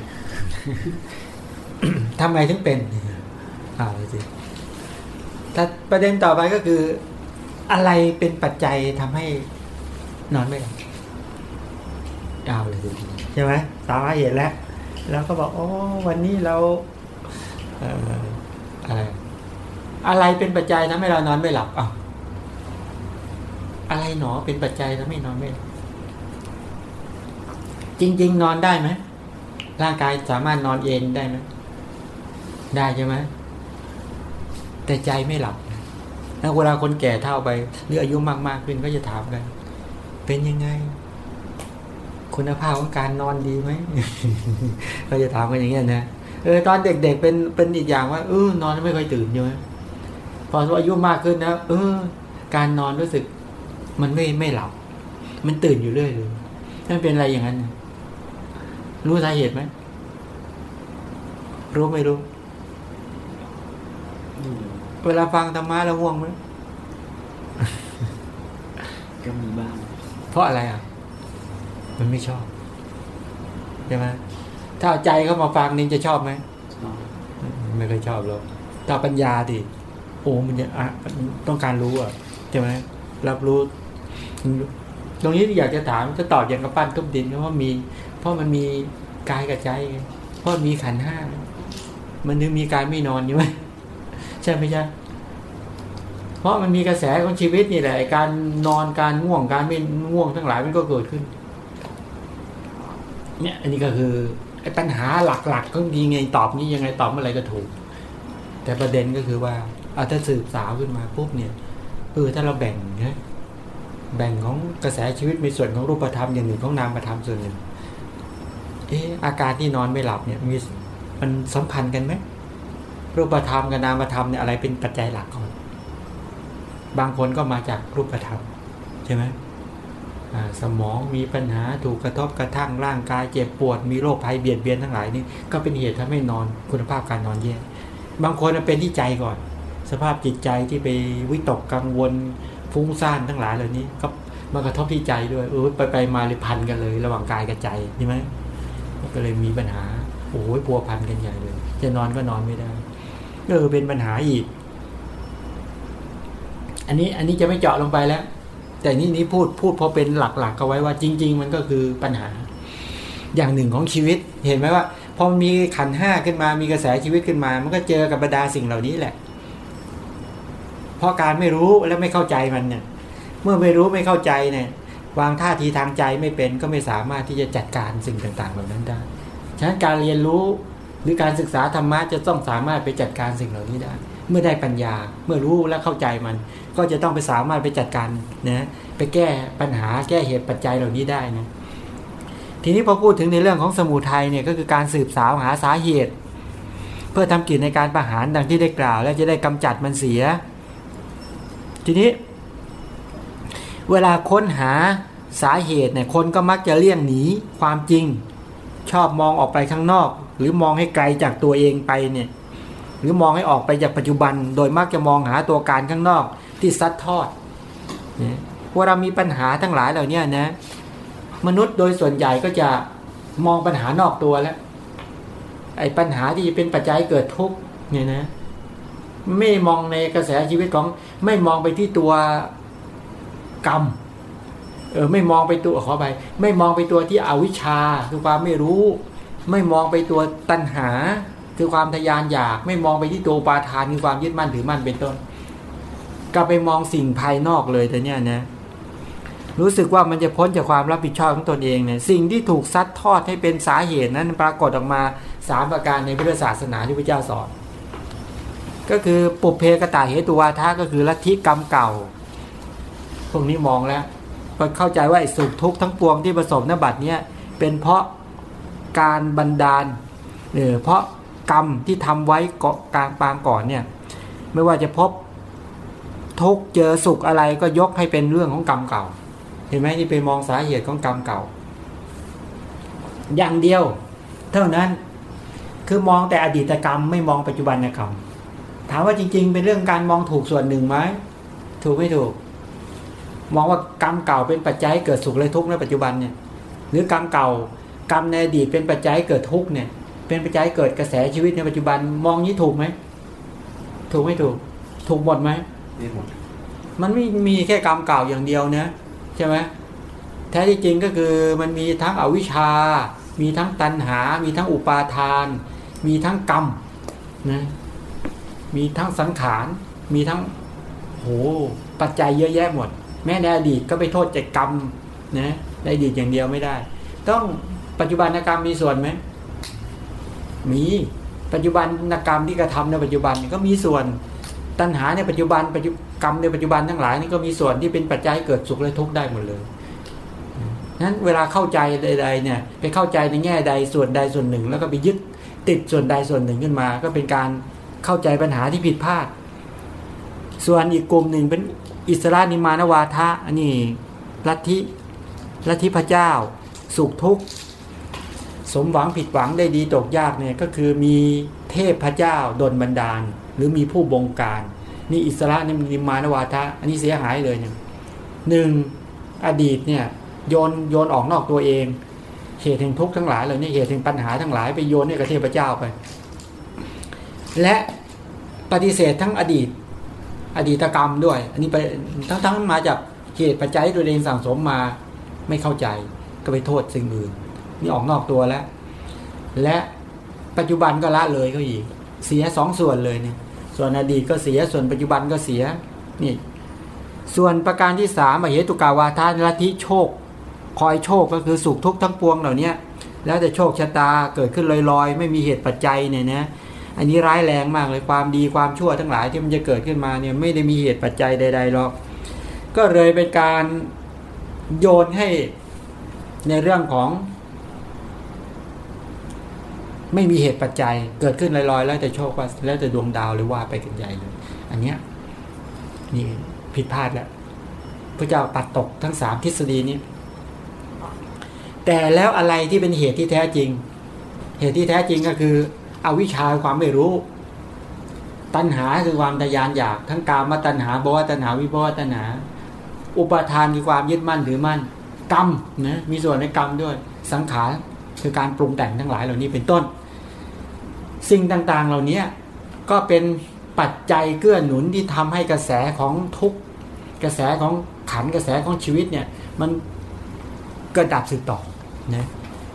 ทำไมถึงเป็นอ่าสิถ้าประเด็นต่อไปก็คือ อะไรเป็นปัจจัยทำให้นอนไม่หลับเอาเลยสิใช่ไหม สาเหตุแล้วแล้วก็บอกโอ้วันนี้เราเอออะไรอะไรเป็นปัจจัยทำให้เรานอนไม่หลับอะอะไรหนอเป็นปัจจัยทำให้นอนไม่หลับจริง ๆ นอนได้ไหมร่างกายสามารถนอนเอนได้ไหมได้ใช่ไหมแต่ใจไม่หลับแล้วเวลาคนแก่เท่าไปหรืออายุมากๆขึ้นก็จะถามกัน เป็นยังไง คุณภาพของการนอนดีไหมก็จะถามกันอย่างเงี้ยนะเออตอนเด็กๆเป็นเป็นอีกอย่างว่าเออนอนไม่ค่อยตื่นใช่ไหมพออายุมากขึ้นนะเออ การนอนรู้สึก มันไม่ไม่หลับ มันตื่นอยู่เรื่อยเลยนั่นเป็นอะไรอย่างนั้นนะรู้สาเหตุไหมรู้ไม่รู้ เวลาฟังธรรมะแล้วง่วงไหมก็มีบ้าง เพราะอะไรอะ มันไม่ชอบใช่ไหมถ้าเอาใจเข้ามาฟังนี่จะชอบไหมชอบไม่เคยชอบหรอกถ้าปัญญาดิโอ้มันจะอะต้องการรู้อะใช่ไหมรับรู้ ตรงนี้ที่อยากจะถามจะตอบอย่างกระปั้นทุบดินเพราะว่ามี เพราะมันมีกายกับใจไงเพราะมีขันธ์ห้ามันถึงมีการไม่นอนอยู่ไหมใช่ไหมใช่เพราะมันมีกระแสของชีวิตนี่แหละไอ้การนอนการง่วงการไม่ง่วงทั้งหลายมันก็เกิดขึ้น เนี่ยอันนี้ก็คือไอ้ปัญหาหลักๆก็ยิงไงตอบนี้ยังไงตอบเมื่อไรก็ถูก แต่ประเด็นก็คือว่าเอาถ้าสืบสาวขึ้นมาปุ๊บเนี่ยเออถ้าเราแบ่งนะแบ่งของกระแสชีวิตในส่วนของรูปธรรมอย่างหนึ่งของนามธรรมส่วนหนึ่งเอออาการที่นอนไม่หลับเนี่ยมีมันสัมพันธ์กันไหมรูปธรรมกับนามธรรมเนี่ยอะไรเป็นปัจจัยหลักก่อน บางคนก็มาจากรูปธรรมใช่ไหม สมองมีปัญหาถูกกระทบกระทั่งร่างกายเจ็บปวด มีโรคภัยเบียดเบียนทั้งหลายนี่ก็เป็นเหตุทำให้นอนคุณภาพการนอนแย่บางคนเป็นที่ใจก่อน สภาพจิตใจที่ไปวิตกกังวลฟุ้งซ่านทั้งหลายเหล่านี้ ก็มากระทบที่ใจด้วยเออไปไปมาเลยพันกันเลย ระหว่างกายกับใจใช่ไหมก็เลยมีปัญหาโอ้ยพัวพันกันใหญ่เลย จะนอนก็นอนไม่ได้เออเป็นปัญหาอีก อันนี้อันนี้จะไม่เจาะลงไปแล้ว แต่นี่นี่พูดพูดพอเป็นหลักๆก็ไว้ว่าจริง ๆ มันก็คือปัญหา อย่างหนึ่งของชีวิต เห็นไหมว่าพอมีขันห้าขึ้นมามีกระแสชีวิตขึ้นมา มันก็เจอกับบรรดาสิ่งเหล่านี้แหละ เพราะการไม่รู้และไม่เข้าใจมันเนี่ย เมื่อไม่รู้ไม่เข้าใจเนี่ย วางท่าทีทางใจไม่เป็นก็ไม่สามารถที่จะจัดการสิ่งต่างๆเหล่านั้นได้ ฉะนั้นการเรียนรู้หรือการศึกษาธรรมะจะต้องสามารถไปจัดการสิ่งเหล่านี้ได้ เมื่อได้ปัญญา เมื่อรู้และเข้าใจมัน ก็จะต้องไปสามารถไปจัดการนะไปแก้ปัญหาแก้เหตุปัจจัยเหล่านี้ได้นะทีนี้พอพูดถึงในเรื่องของสมุทัยเนี่ยก็คือการสืบสาวหาสาเหตุ เพื่อทำกิจในการประหารดังที่ได้กล่าว และจะได้กำจัดมันเสีย ทีนี้ เวลาค้นหาสาเหตุเนี่ยคนก็มักจะเลี่ยงหนีความจริง ชอบมองออกไปข้างนอก หรือมองให้ไกลจากตัวเองไปเนี่ย หรือมองให้ออกไปจากปัจจุบัน โดยมักจะมองหาตัวการข้างนอกที่ซัดทอดเนี่ยเวลามีปัญหาทั้งหลายเหล่านี้นะ มนุษย์โดยส่วนใหญ่ก็จะมองปัญหานอกตัวแล้ว ไอ้ปัญหาที่เป็นปัจจัยเกิดทุกข์เนี่ยนะ ไม่มองในกระแสชีวิตของ ไม่มองไปที่ตัวกรรมเออไม่มองไปตัวขอไป ไม่มองไปตัวที่อวิชชาคือความไม่รู้ ไม่มองไปตัวตัณหา คือความทยานอยากไม่มองไปที่ตัวปาทานคือความยึดมั่นถือมั่นเป็นต้นก็ไปมองสิ่งภายนอกเลยแต่เนี้ยนะรู้สึกว่ามันจะพ้นจากความรับผิดชอบของตนเองเนี่ยสิ่งที่ถูกซัดทอดให้เป็นสาเหตุนั้นปรากฏออกมาสามประการในพุทธศาสนาที่พระเจ้าสอน ก็คือปุเพกตาเหตุวาทะก็คือลัทธิกรรมเก่า พวกนี้มองแล้วเข้าใจว่าไอ้สุขทุกข์ทั้งปวงที่ประสบนบัตรเนี้ยเป็นเพราะการบันดาลเออเพราะ กรรมที่ทำไว้เกาะกลางปางก่อนเนี่ยไม่ว่าจะพบทุกเจอสุขอะไรก็ยกให้เป็นเรื่องของกรรมเก่า เห็นไหมนี่ไปมองสาเหตุของกรรมเก่า อย่างเดียว เท่านั้นคือมองแต่อดีตกรรมไม่มองปัจจุบันกรรมถามว่าจริง ๆ เป็นเรื่องการมองถูกส่วนหนึ่งไหมถูกไม่ถูก มองว่ากรรมเก่าเป็นปัจจัยเกิดสุขและทุกข์ในปัจจุบันเนี่ยหรือกรรมเก่ากรรมในอดีตเป็นปัจจัยเกิดทุกข์เนี่ย เป็นปัจจัยเกิดกระแสชีวิตในปัจจุบันมองนี้ถูกไหมถูกไม่ถูก ถูกหมดไหมไม่หมดมันไม่มีแค่กรรมเก่าอย่างเดียวนะใช่ไหมแท้ที่จริงก็คือมันมีทั้งอวิชชา มีทั้งตัณหา มีทั้งอุปาทาน มีทั้งกรรมนะมีทั้งสังขาร มีทั้งโหปัจจัยเยอะแยะหมด แม้ในอดีตก็ไปโทษจากกรรมนะในอดีตอย่างเดียวไม่ได้ ต้องปัจจุบันกรรมมีส่วนไหม มีปัจจุบันกรรมที่กระทำในปัจจุบันก็มีส่วนตัณหาในปัจจุบันปัจจุกรรมในปัจจุบันทั้งหลายนี่ก็มีส่วนที่เป็นปัจจัยเกิดสุขและทุกข์ได้หมดเลยนั้นเวลาเข้าใจใดๆเนี่ยไปเข้าใจในแง่ใดส่วนใดส่วนหนึ่ง แล้วก็ไปยึดติดส่วนใดส่วนหนึ่งขึ้นมา ก็เป็นการเข้าใจปัญหาที่ผิดพลาด ส่วนอีกกลุ่มหนึ่งเป็นอิสระนิมานวาทะอันนี้ลัทธิลัทธิพระเจ้า สุขทุกข์ สมหวังผิดหวังได้ดีตกยากเนี่ยก็คือมีเทพพระเจ้าดนบันดาล หรือมีผู้บงการ นี่อิสระนี่นิมานวาทะอันนี้เสียหายเลยเนี่ยหนึ่งอดีตเนี่ยโยนโยนออกนอกตัวเอง เหตุแห่งทุกข์ทั้งหลายเหล่านี้เหตุแห่งปัญหาทั้งหลายไปโยนให้กับเทพเจ้าไป และปฏิเสธทั้งอดีต อดีตกรรมด้วย อันนี้ไปทั้งทั้งมาจากเหตุปัจจัยตัวเองสั่งสมมาไม่เข้าใจก็ไปโทษสิ่งอื่น นี่ออกนอกตัวแล้ว และปัจจุบันก็ละเลยก็อีก เสียสองส่วนเลยเนี่ย ส่วนอดีตก็เสียส่วนปัจจุบันก็เสียนี่ส่วนประการที่สามเหตุกาวาทานลัทธิโชค คอยโชคก็คือสุขทุกข์ทั้งปวงเหล่านี้แล้วแต่โชคชะตาเกิดขึ้นลอยๆ ไม่มีเหตุปัจจัยเนี่ยนะอันนี้ร้ายแรงมากเลยความดีความชั่วทั้งหลายที่มันจะเกิดขึ้นมาเนี่ยไม่ได้มีเหตุปัจจัยใดๆหรอกก็เลยเป็นการโยนให้ในเรื่องของ ไม่มีเหตุปัจจัย เกิดขึ้นลอยๆ แล้วแต่โชคว่าแล้วแต่ดวงดาวหรือว่าไปกันใหญ่เลย อันเนี้ยนี่ผิดพลาดแล้วพระเจ้าตัดตกทั้งสามทฤษฎีนี้ แต่แล้วอะไรที่เป็นเหตุที่แท้จริง เหตุที่แท้จริงก็คืออวิชชาความไม่รู้ ตัณหาคือความทยานอยาก ทั้งกามมาตัณหาบวตัณหาวิบวตัณหา อุปทานคือความยึดมั่นถือมั่น กรรมนะมีส่วนในกรรมด้วย สังขารคือการปรุงแต่งทั้งหลายเหล่านี้เป็นต้น สิ่งต่างๆ เหล่านี้ก็เป็นปัจจัยเกื้อหนุนที่ทำให้กระแสของทุกกระแสของขันกระแสของชีวิตเนี่ย มันกระดับสืบต่อนะ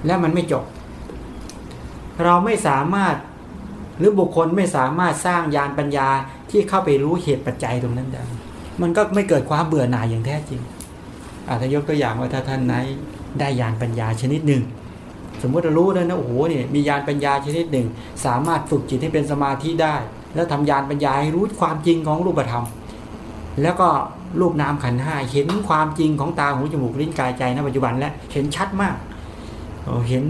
และมันไม่จบ เราไม่สามารถหรือบุคคลไม่สามารถสร้างยานปัญญาที่เข้าไปรู้เหตุปัจจัยตรงนั้นได้ มันก็ไม่เกิดความเบื่อหน่ายอย่างแท้จริงอาจจะยกตัวอย่างว่าถ้าท่านไหนได้ยานปัญญาชนิดหนึ่ง สมมติเรารู้แล้วนะโอ้โหเนี่ยมียานปัญญาชนิดหนึ่ง สามารถฝึกจิตให้เป็นสมาธิได้ แล้วทำยานปัญญาให้รู้ความจริงของรูปธรรม แล้วก็รูปนามขันห้าเห็นความจริงของตาหูจมูกลิ้นกายใจณปัจจุบันและเห็นชัดมากเห็น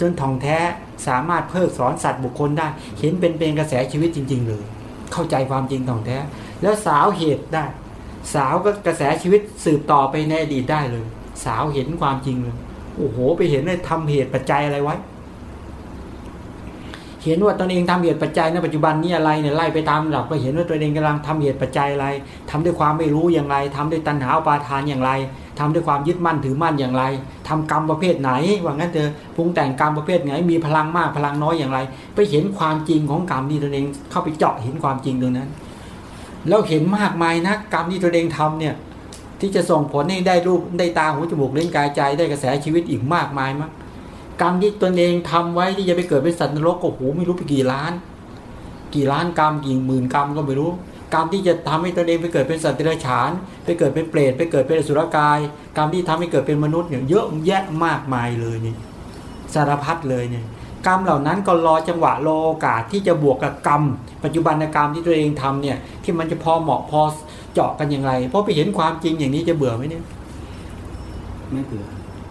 จนท่องแท้สามารถเพิกสอนสัตว์บุคคลได้ เห็นเป็นเป็นกระแสชีวิตจริง ๆ เลย เข้าใจความจริงท่องแท้ แล้วสาวเหตุได้ สาวก็กระแสชีวิตสืบต่อไปในอดีตได้เลย สาวเห็นความจริงเลย โอ้โห ไปเห็นเลยทำเหตุปัจจัยอะไรไว้ เห็นว่าตนเองทำเหตุปัจจัยในปัจจุบันนี้อะไรเนี่ยไล่ไปตามหลักก็เห็นว่าตัวเองกำลังทำเหตุปัจจัยอะไรทำด้วยความไม่รู้อย่างไรทำด้วยตัณหาอุปาทานอย่างไรทำด้วยความยึดมั่นถือมั่นอย่างไรทำกรรมประเภทไหน ว่างั้นเถอะปรุงแต่งกรรมประเภทไหน มีพลังมากพลังน้อยอย่างไร ไปเห็นความจริงของกรรมที่ตนเองเข้าไปเจาะเห็นความจริงตรงนั้น แล้วเห็นมากมายนะกรรมที่ตนเองทำเนี่ย ที่จะส่งผลให้ได้รูปได้ตาหูจมูกเล่นกายใจได้กระแสชีวิตอีกมากมายมั้งกรรมที่ตนเองทำไว้ที่จะไปเกิดเป็นสัตว์นรกก็โหไม่รู้ไปกี่ล้าน กี่ล้านกรรมกี่หมื่นกรรมก็ไม่รู้กรรมที่จะทำให้ตนเองไปเกิดเป็นสัตว์เดรัจฉาน ไปเกิดเป็นเปรตไปเกิดเป็นสุรกาย กรรมที่ทำให้เกิดเป็นมนุษย์เนี่ยเยอะแยะมากมายเลยนี่สารพัดเลยเนี่ยกรรมเหล่านั้นก็รอจังหวะรอโอกาสที่จะบวกกับกรรม ปัจจุบันกรรมที่ตัวเองทำเนี่ยที่มันจะพอเหมาะพอ เจาะกันอย่างไรเพราะไปเห็นความจริงอย่างนี้จะเบื่อไหมเนี่ยไม่เบื่อ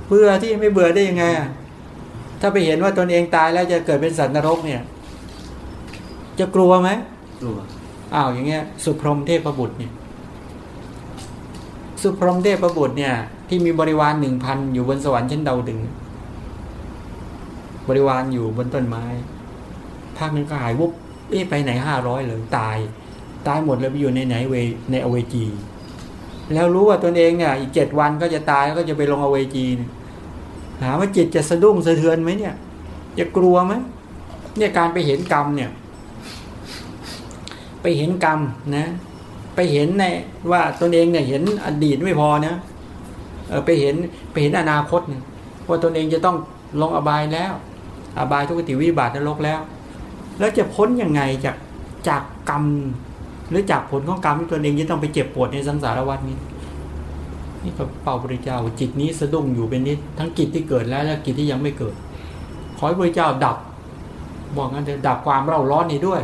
เบื่อที่ไม่เบื่อได้ยังไงอะถ้าไปเห็นว่าตนเองตายแล้วจะเกิดเป็นสัตว์นรกเนี่ย จะกลัวไหมกลัวอ้าวอย่างเงี้ย สุพรหมเทพบุตรเนี่ย สุพรหมเทพบุตรเนี่ย ที่มีบริวารหนึ่งพันอยู่บนสวรรค์ชั้นดาวดึง บริวารอยู่บนต้นไม้ภาคนึงก็หายวุบเอ๊ะไปไหนห้าร้อยเลยตาย ตายหมดเลยไปอยู่ในไหนเวในอเวจี แล้วรู้ว่าตนเองเนี่ยอีกเจ็ดวันก็จะตายก็จะไปลงอเวจีถามว่าจิตจะสะดุ้งสะเทือนไหมเนี่ย จะกลัวไหมเนี่ยการไปเห็นกรรมเนี่ย ไปเห็นกรรมนะ ไปเห็นในว่าตนเองเนี่ยเห็นอดีตไม่พอนะเออไปเห็นไปเห็นอนาคตเนี่ยว่าตนเองจะต้องลงอบายแล้ว อบายทุกติวิบัตินรกแล้ว แล้วจะพ้นยังไงจากจากกรรม หรือจากผลของกรรมที่ตนเองจะต้องไปเจ็บปวดในสังสารวัฏนี้นี่ก็เป่าพระเจ้าจิตนี้สะดุ้งอยู่เป็นนิดทั้งกิจที่เกิดแล้วและกิจที่ยังไม่เกิด ขอให้พระเจ้าดับ บอกงั้นเถอะดับความเร่าร้อนนี้ด้วย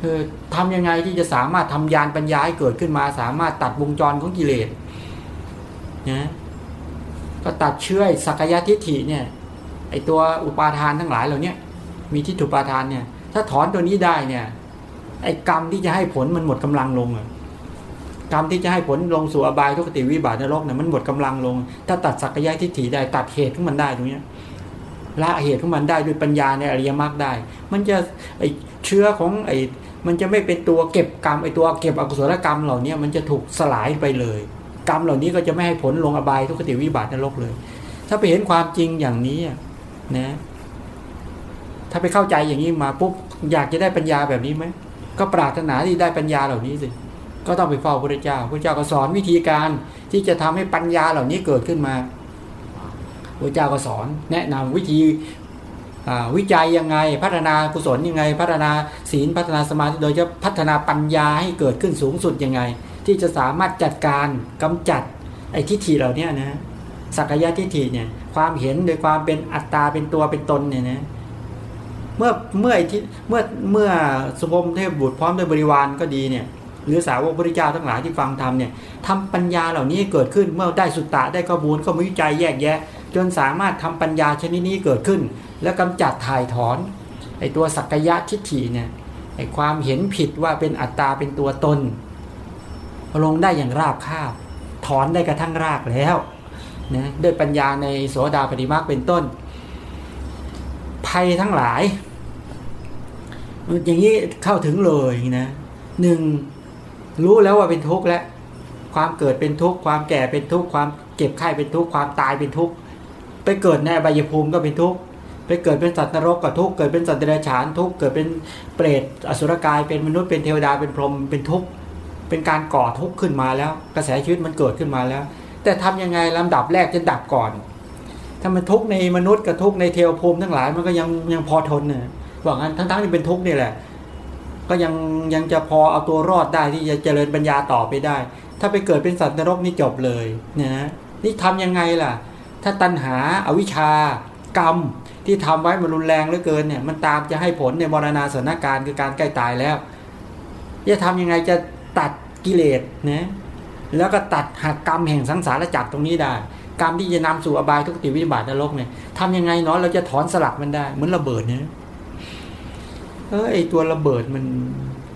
คือทำยังไงที่จะสามารถทำยานปัญญาให้เกิดขึ้นมา สามารถตัดวงจรของกิเลสนะก็ตัดเชื้อสักยะทิฏฐิเนี่ยไอตัวอุปาทานทั้งหลายเหล่านี้มีทิฏฐุปาทานเนี่ย ถ้าถอนตัวนี้ได้เนี่ย ไอ้กรรมที่จะให้ผลมันหมดกำลังลงอะกรรมที่จะให้ผลลงสู่อบายทุกติวิบัตินรกเนี่ยมันหมดกำลังลง ถ้าตัดสักยะทิฏฐิได้ตัดเหตุของมันได้ตรงเนี้ยละเหตุของมันได้ด้วยปัญญาในอริยมรรคได้ มันจะไอเชื้อของไอมันจะไม่เป็นตัวเก็บกรรมไอตัวเก็บอกุศลกรรมเหล่านี้มันจะถูกสลายไปเลย กรรมเหล่านี้ก็จะไม่ให้ผลลงอบายทุกติวิบัตินรกเลย ถ้าไปเห็นความจริงอย่างนี้นะ ถ้าไปเข้าใจอย่างนี้มาปุ๊บอยากจะได้ปัญญาแบบนี้ไหม ก็ปรารถนาที่ได้ปัญญาเหล่านี้สิก็ต้องไปเฝ้าพระเจ้าพระเจ้าก็สอนวิธีการที่จะทำให้ปัญญาเหล่านี้เกิดขึ้นมาพระเจ้าก็สอนแนะนำวิธีวิจัยยังไง พัฒนากุศลยังไง พัฒนาศีลพัฒนาสมาธิโดยจะพัฒนาปัญญาให้เกิดขึ้นสูงสุดยังไง ที่จะสามารถจัดการกำจัดไอ้ทิฏฐิเหล่านี้นะสักยะทิฏฐิเนี่ยความเห็นโดยความเป็นอัตตาเป็นตัวเป็นตนเนี่ยนะ เมื่อเมื่อไอที่เมื่อเมื่อสุภมเทพบุตรพร้อมด้วยบริวารก็ดีเนี่ยหรือสาวกพระเจ้าทั้งหลายที่ฟังธรรมเนี่ยทำปัญญาเหล่านี้เกิดขึ้นเมื่อได้สุตตะได้ข้อมูลก็วิจัยแยกแยะ จนสามารถทำปัญญาชนิดนี้เกิดขึ้น แล้วกำจัดถ่ายถอนไอตัวสักยะทิฏฐิเนี่ยไอความเห็นผิดว่าเป็นอัตตาเป็นตัวตนลงได้อย่างราบคาบถอนได้กระทั่งรากแล้วนะด้วยปัญญาในโสดาปฏิมาเป็นต้น ภัยทั้งหลาย อย่างนี้เข้าถึงเลยนะหนึ่งรู้แล้วว่าเป็นทุกข์แล้วความเกิดเป็นทุกข์ความแก่เป็นทุกข์ความเก็บไข้เป็นทุกข์ความตายเป็นทุกข์ไปเกิดในอบายภูมิก็เป็นทุกข์ไปเกิดเป็นสัตว์นรกก็ทุกข์เกิดเป็นสัตว์เดรัจฉานทุกข์เกิดเป็นเปรตอสุรกายเป็นมนุษย์เป็นเทวดาเป็นพรหมเป็นทุกข์เป็นการก่อทุกข์ขึ้นมาแล้ว กระแสชีวิตมันเกิดขึ้นมาแล้ว แต่ทำยังไงลำดับแรกจะดับก่อน ถ้ามันทุกข์ในมนุษย์กับทุกข์ในเทวภูมิทั้งหลายมันก็ยังยังพอทนเนี่ยบอกงั้นทั้งๆที่เป็นทุกข์นี่แหละ ก็ยังยังจะพอเอาตัวรอดได้ที่จะเจริญปัญญาต่อไปได้ ถ้าไปเกิดเป็นสัตว์นรกนี่จบเลยเนี่ยนะนี่ทำยังไงล่ะ ถ้าตัณหาอาวิชชากรรมที่ทำไว้มันรุนแรงเหลือเกินเนี่ยมันตามจะให้ผลในมรณาสถานการณ์คือการใกล้ตายแล้ว จะทำยังไงจะตัดกิเลสนะแล้วก็ตัดหักกรรมแห่งสังสารจักรตรงนี้ได้ กรรมที่จะนำสู่อบายทุกติวิบัตินรกเนี่ยทำยังไงเนาะเราจะถอนสลักมันได้เหมือนระเบิดเนี่ยเออไอตัวระเบิดมัน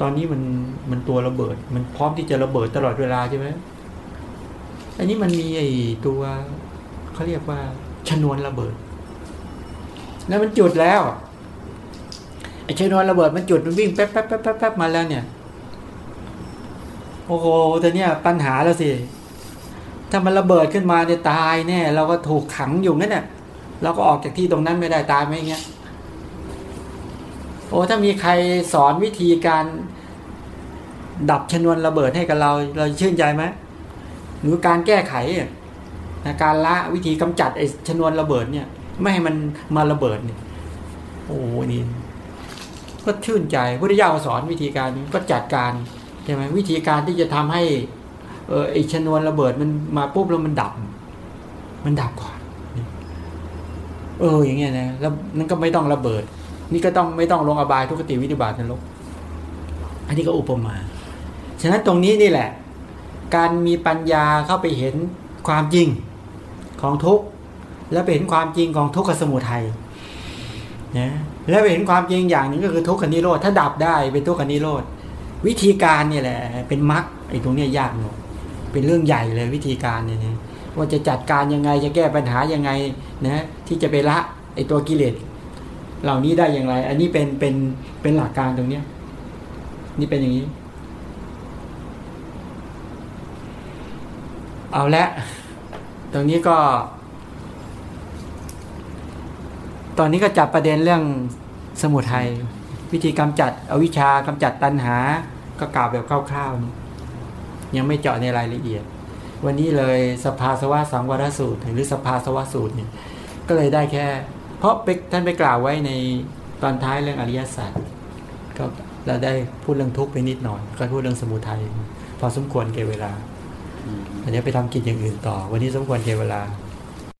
ตอนนี้มันมันตัวระเบิด มันพร้อมที่จะระเบิดตลอดเวลาใช่ไหมอันนี้มันมีไอตัวเขาเรียกว่าชนวนระเบิด แล้วมันจุดแล้วไอชนวนระเบิดมันจุดมันวิ่งแป๊บแป๊บแป๊บแป๊บแป๊บมาแล้วเนี่ยโอ้โหแต่เนี่ยปัญหาแล้วสิ ถ้ามันระเบิดขึ้นมาเนี่ยตายแน่เราก็ถูกขังอยู่งั้นเนี่ยเราก็ออกจากที่ตรงนั้นไม่ได้ตายไหมเงี้ยโอ้ถ้ามีใครสอนวิธีการดับชนวนระเบิดให้กับเรา เราชื่นใจไหมหรือการแก้ไขนะการละวิธีกำจัดไอ้ชนวนระเบิดเนี่ย ไม่ให้มันมาระเบิดเนี่ยโอ้นี่ก็ชื่นใจพุทธเจ้าสอนวิธีการก็จัดการใช่ไหมวิธีการที่จะทำให้ เออไอชนวนระเบิดมันมาปุ๊บแล้วมันดับ มันดับก่อน เออ อย่างเงี้ยนะแล้วนั่นก็ไม่ต้องระเบิด นี่ก็ต้องไม่ต้องลงอบายทุกขติวิธิบาตนรกอันนี้ก็อุปมา ฉะนั้นตรงนี้นี่แหละ การมีปัญญาเข้าไปเห็นความจริงของทุกข์แล้วไปเห็นความจริงของทุกขสมุทัยนะแล้วไปเห็นความจริงอย่างหนึ่งก็คือทุกขนิโรธถ้าดับได้เป็นทุกขนิโรธวิธีการเนี่ยแหละเป็นมรรคไอ้ตรงเนี้ยยากหน่อย เป็นเรื่องใหญ่เลยวิธีการเนี่ยนะว่าจะจัดการยังไงจะแก้ปัญหายังไงนะที่จะไปละไอตัวกิเลสเหล่านี้ได้อย่างไร อันนี้เป็นเป็นเป็นหลักการตรงเนี้ยนี่เป็นอย่างนี้ เอาละ ตรงนี้ก็ ตอนนี้ก็จับประเด็นเรื่องสมุทัยวิธีกำจัดอวิชากำจัดตัณหา ก็กล่าวแบบคร่าวๆนี่ ยังไม่เจาะในรายละเอียด วันนี้เลยสภาสวะสังวรสูตร หรือสภาสวะสูตรเนี่ยก็เลยได้แค่ เพราะไปท่านไปกล่าวไว้ในตอนท้ายเรื่องอริยสัจก็เราได้พูดเรื่องทุกข์ไปนิดหน่อยก็พูดเรื่องสมุทัยพอสมควรเก็บเวลาอืมเดี๋ยวไปทำกิจอย่างอื่นต่อ วันนี้สมควรเก็บเวลาค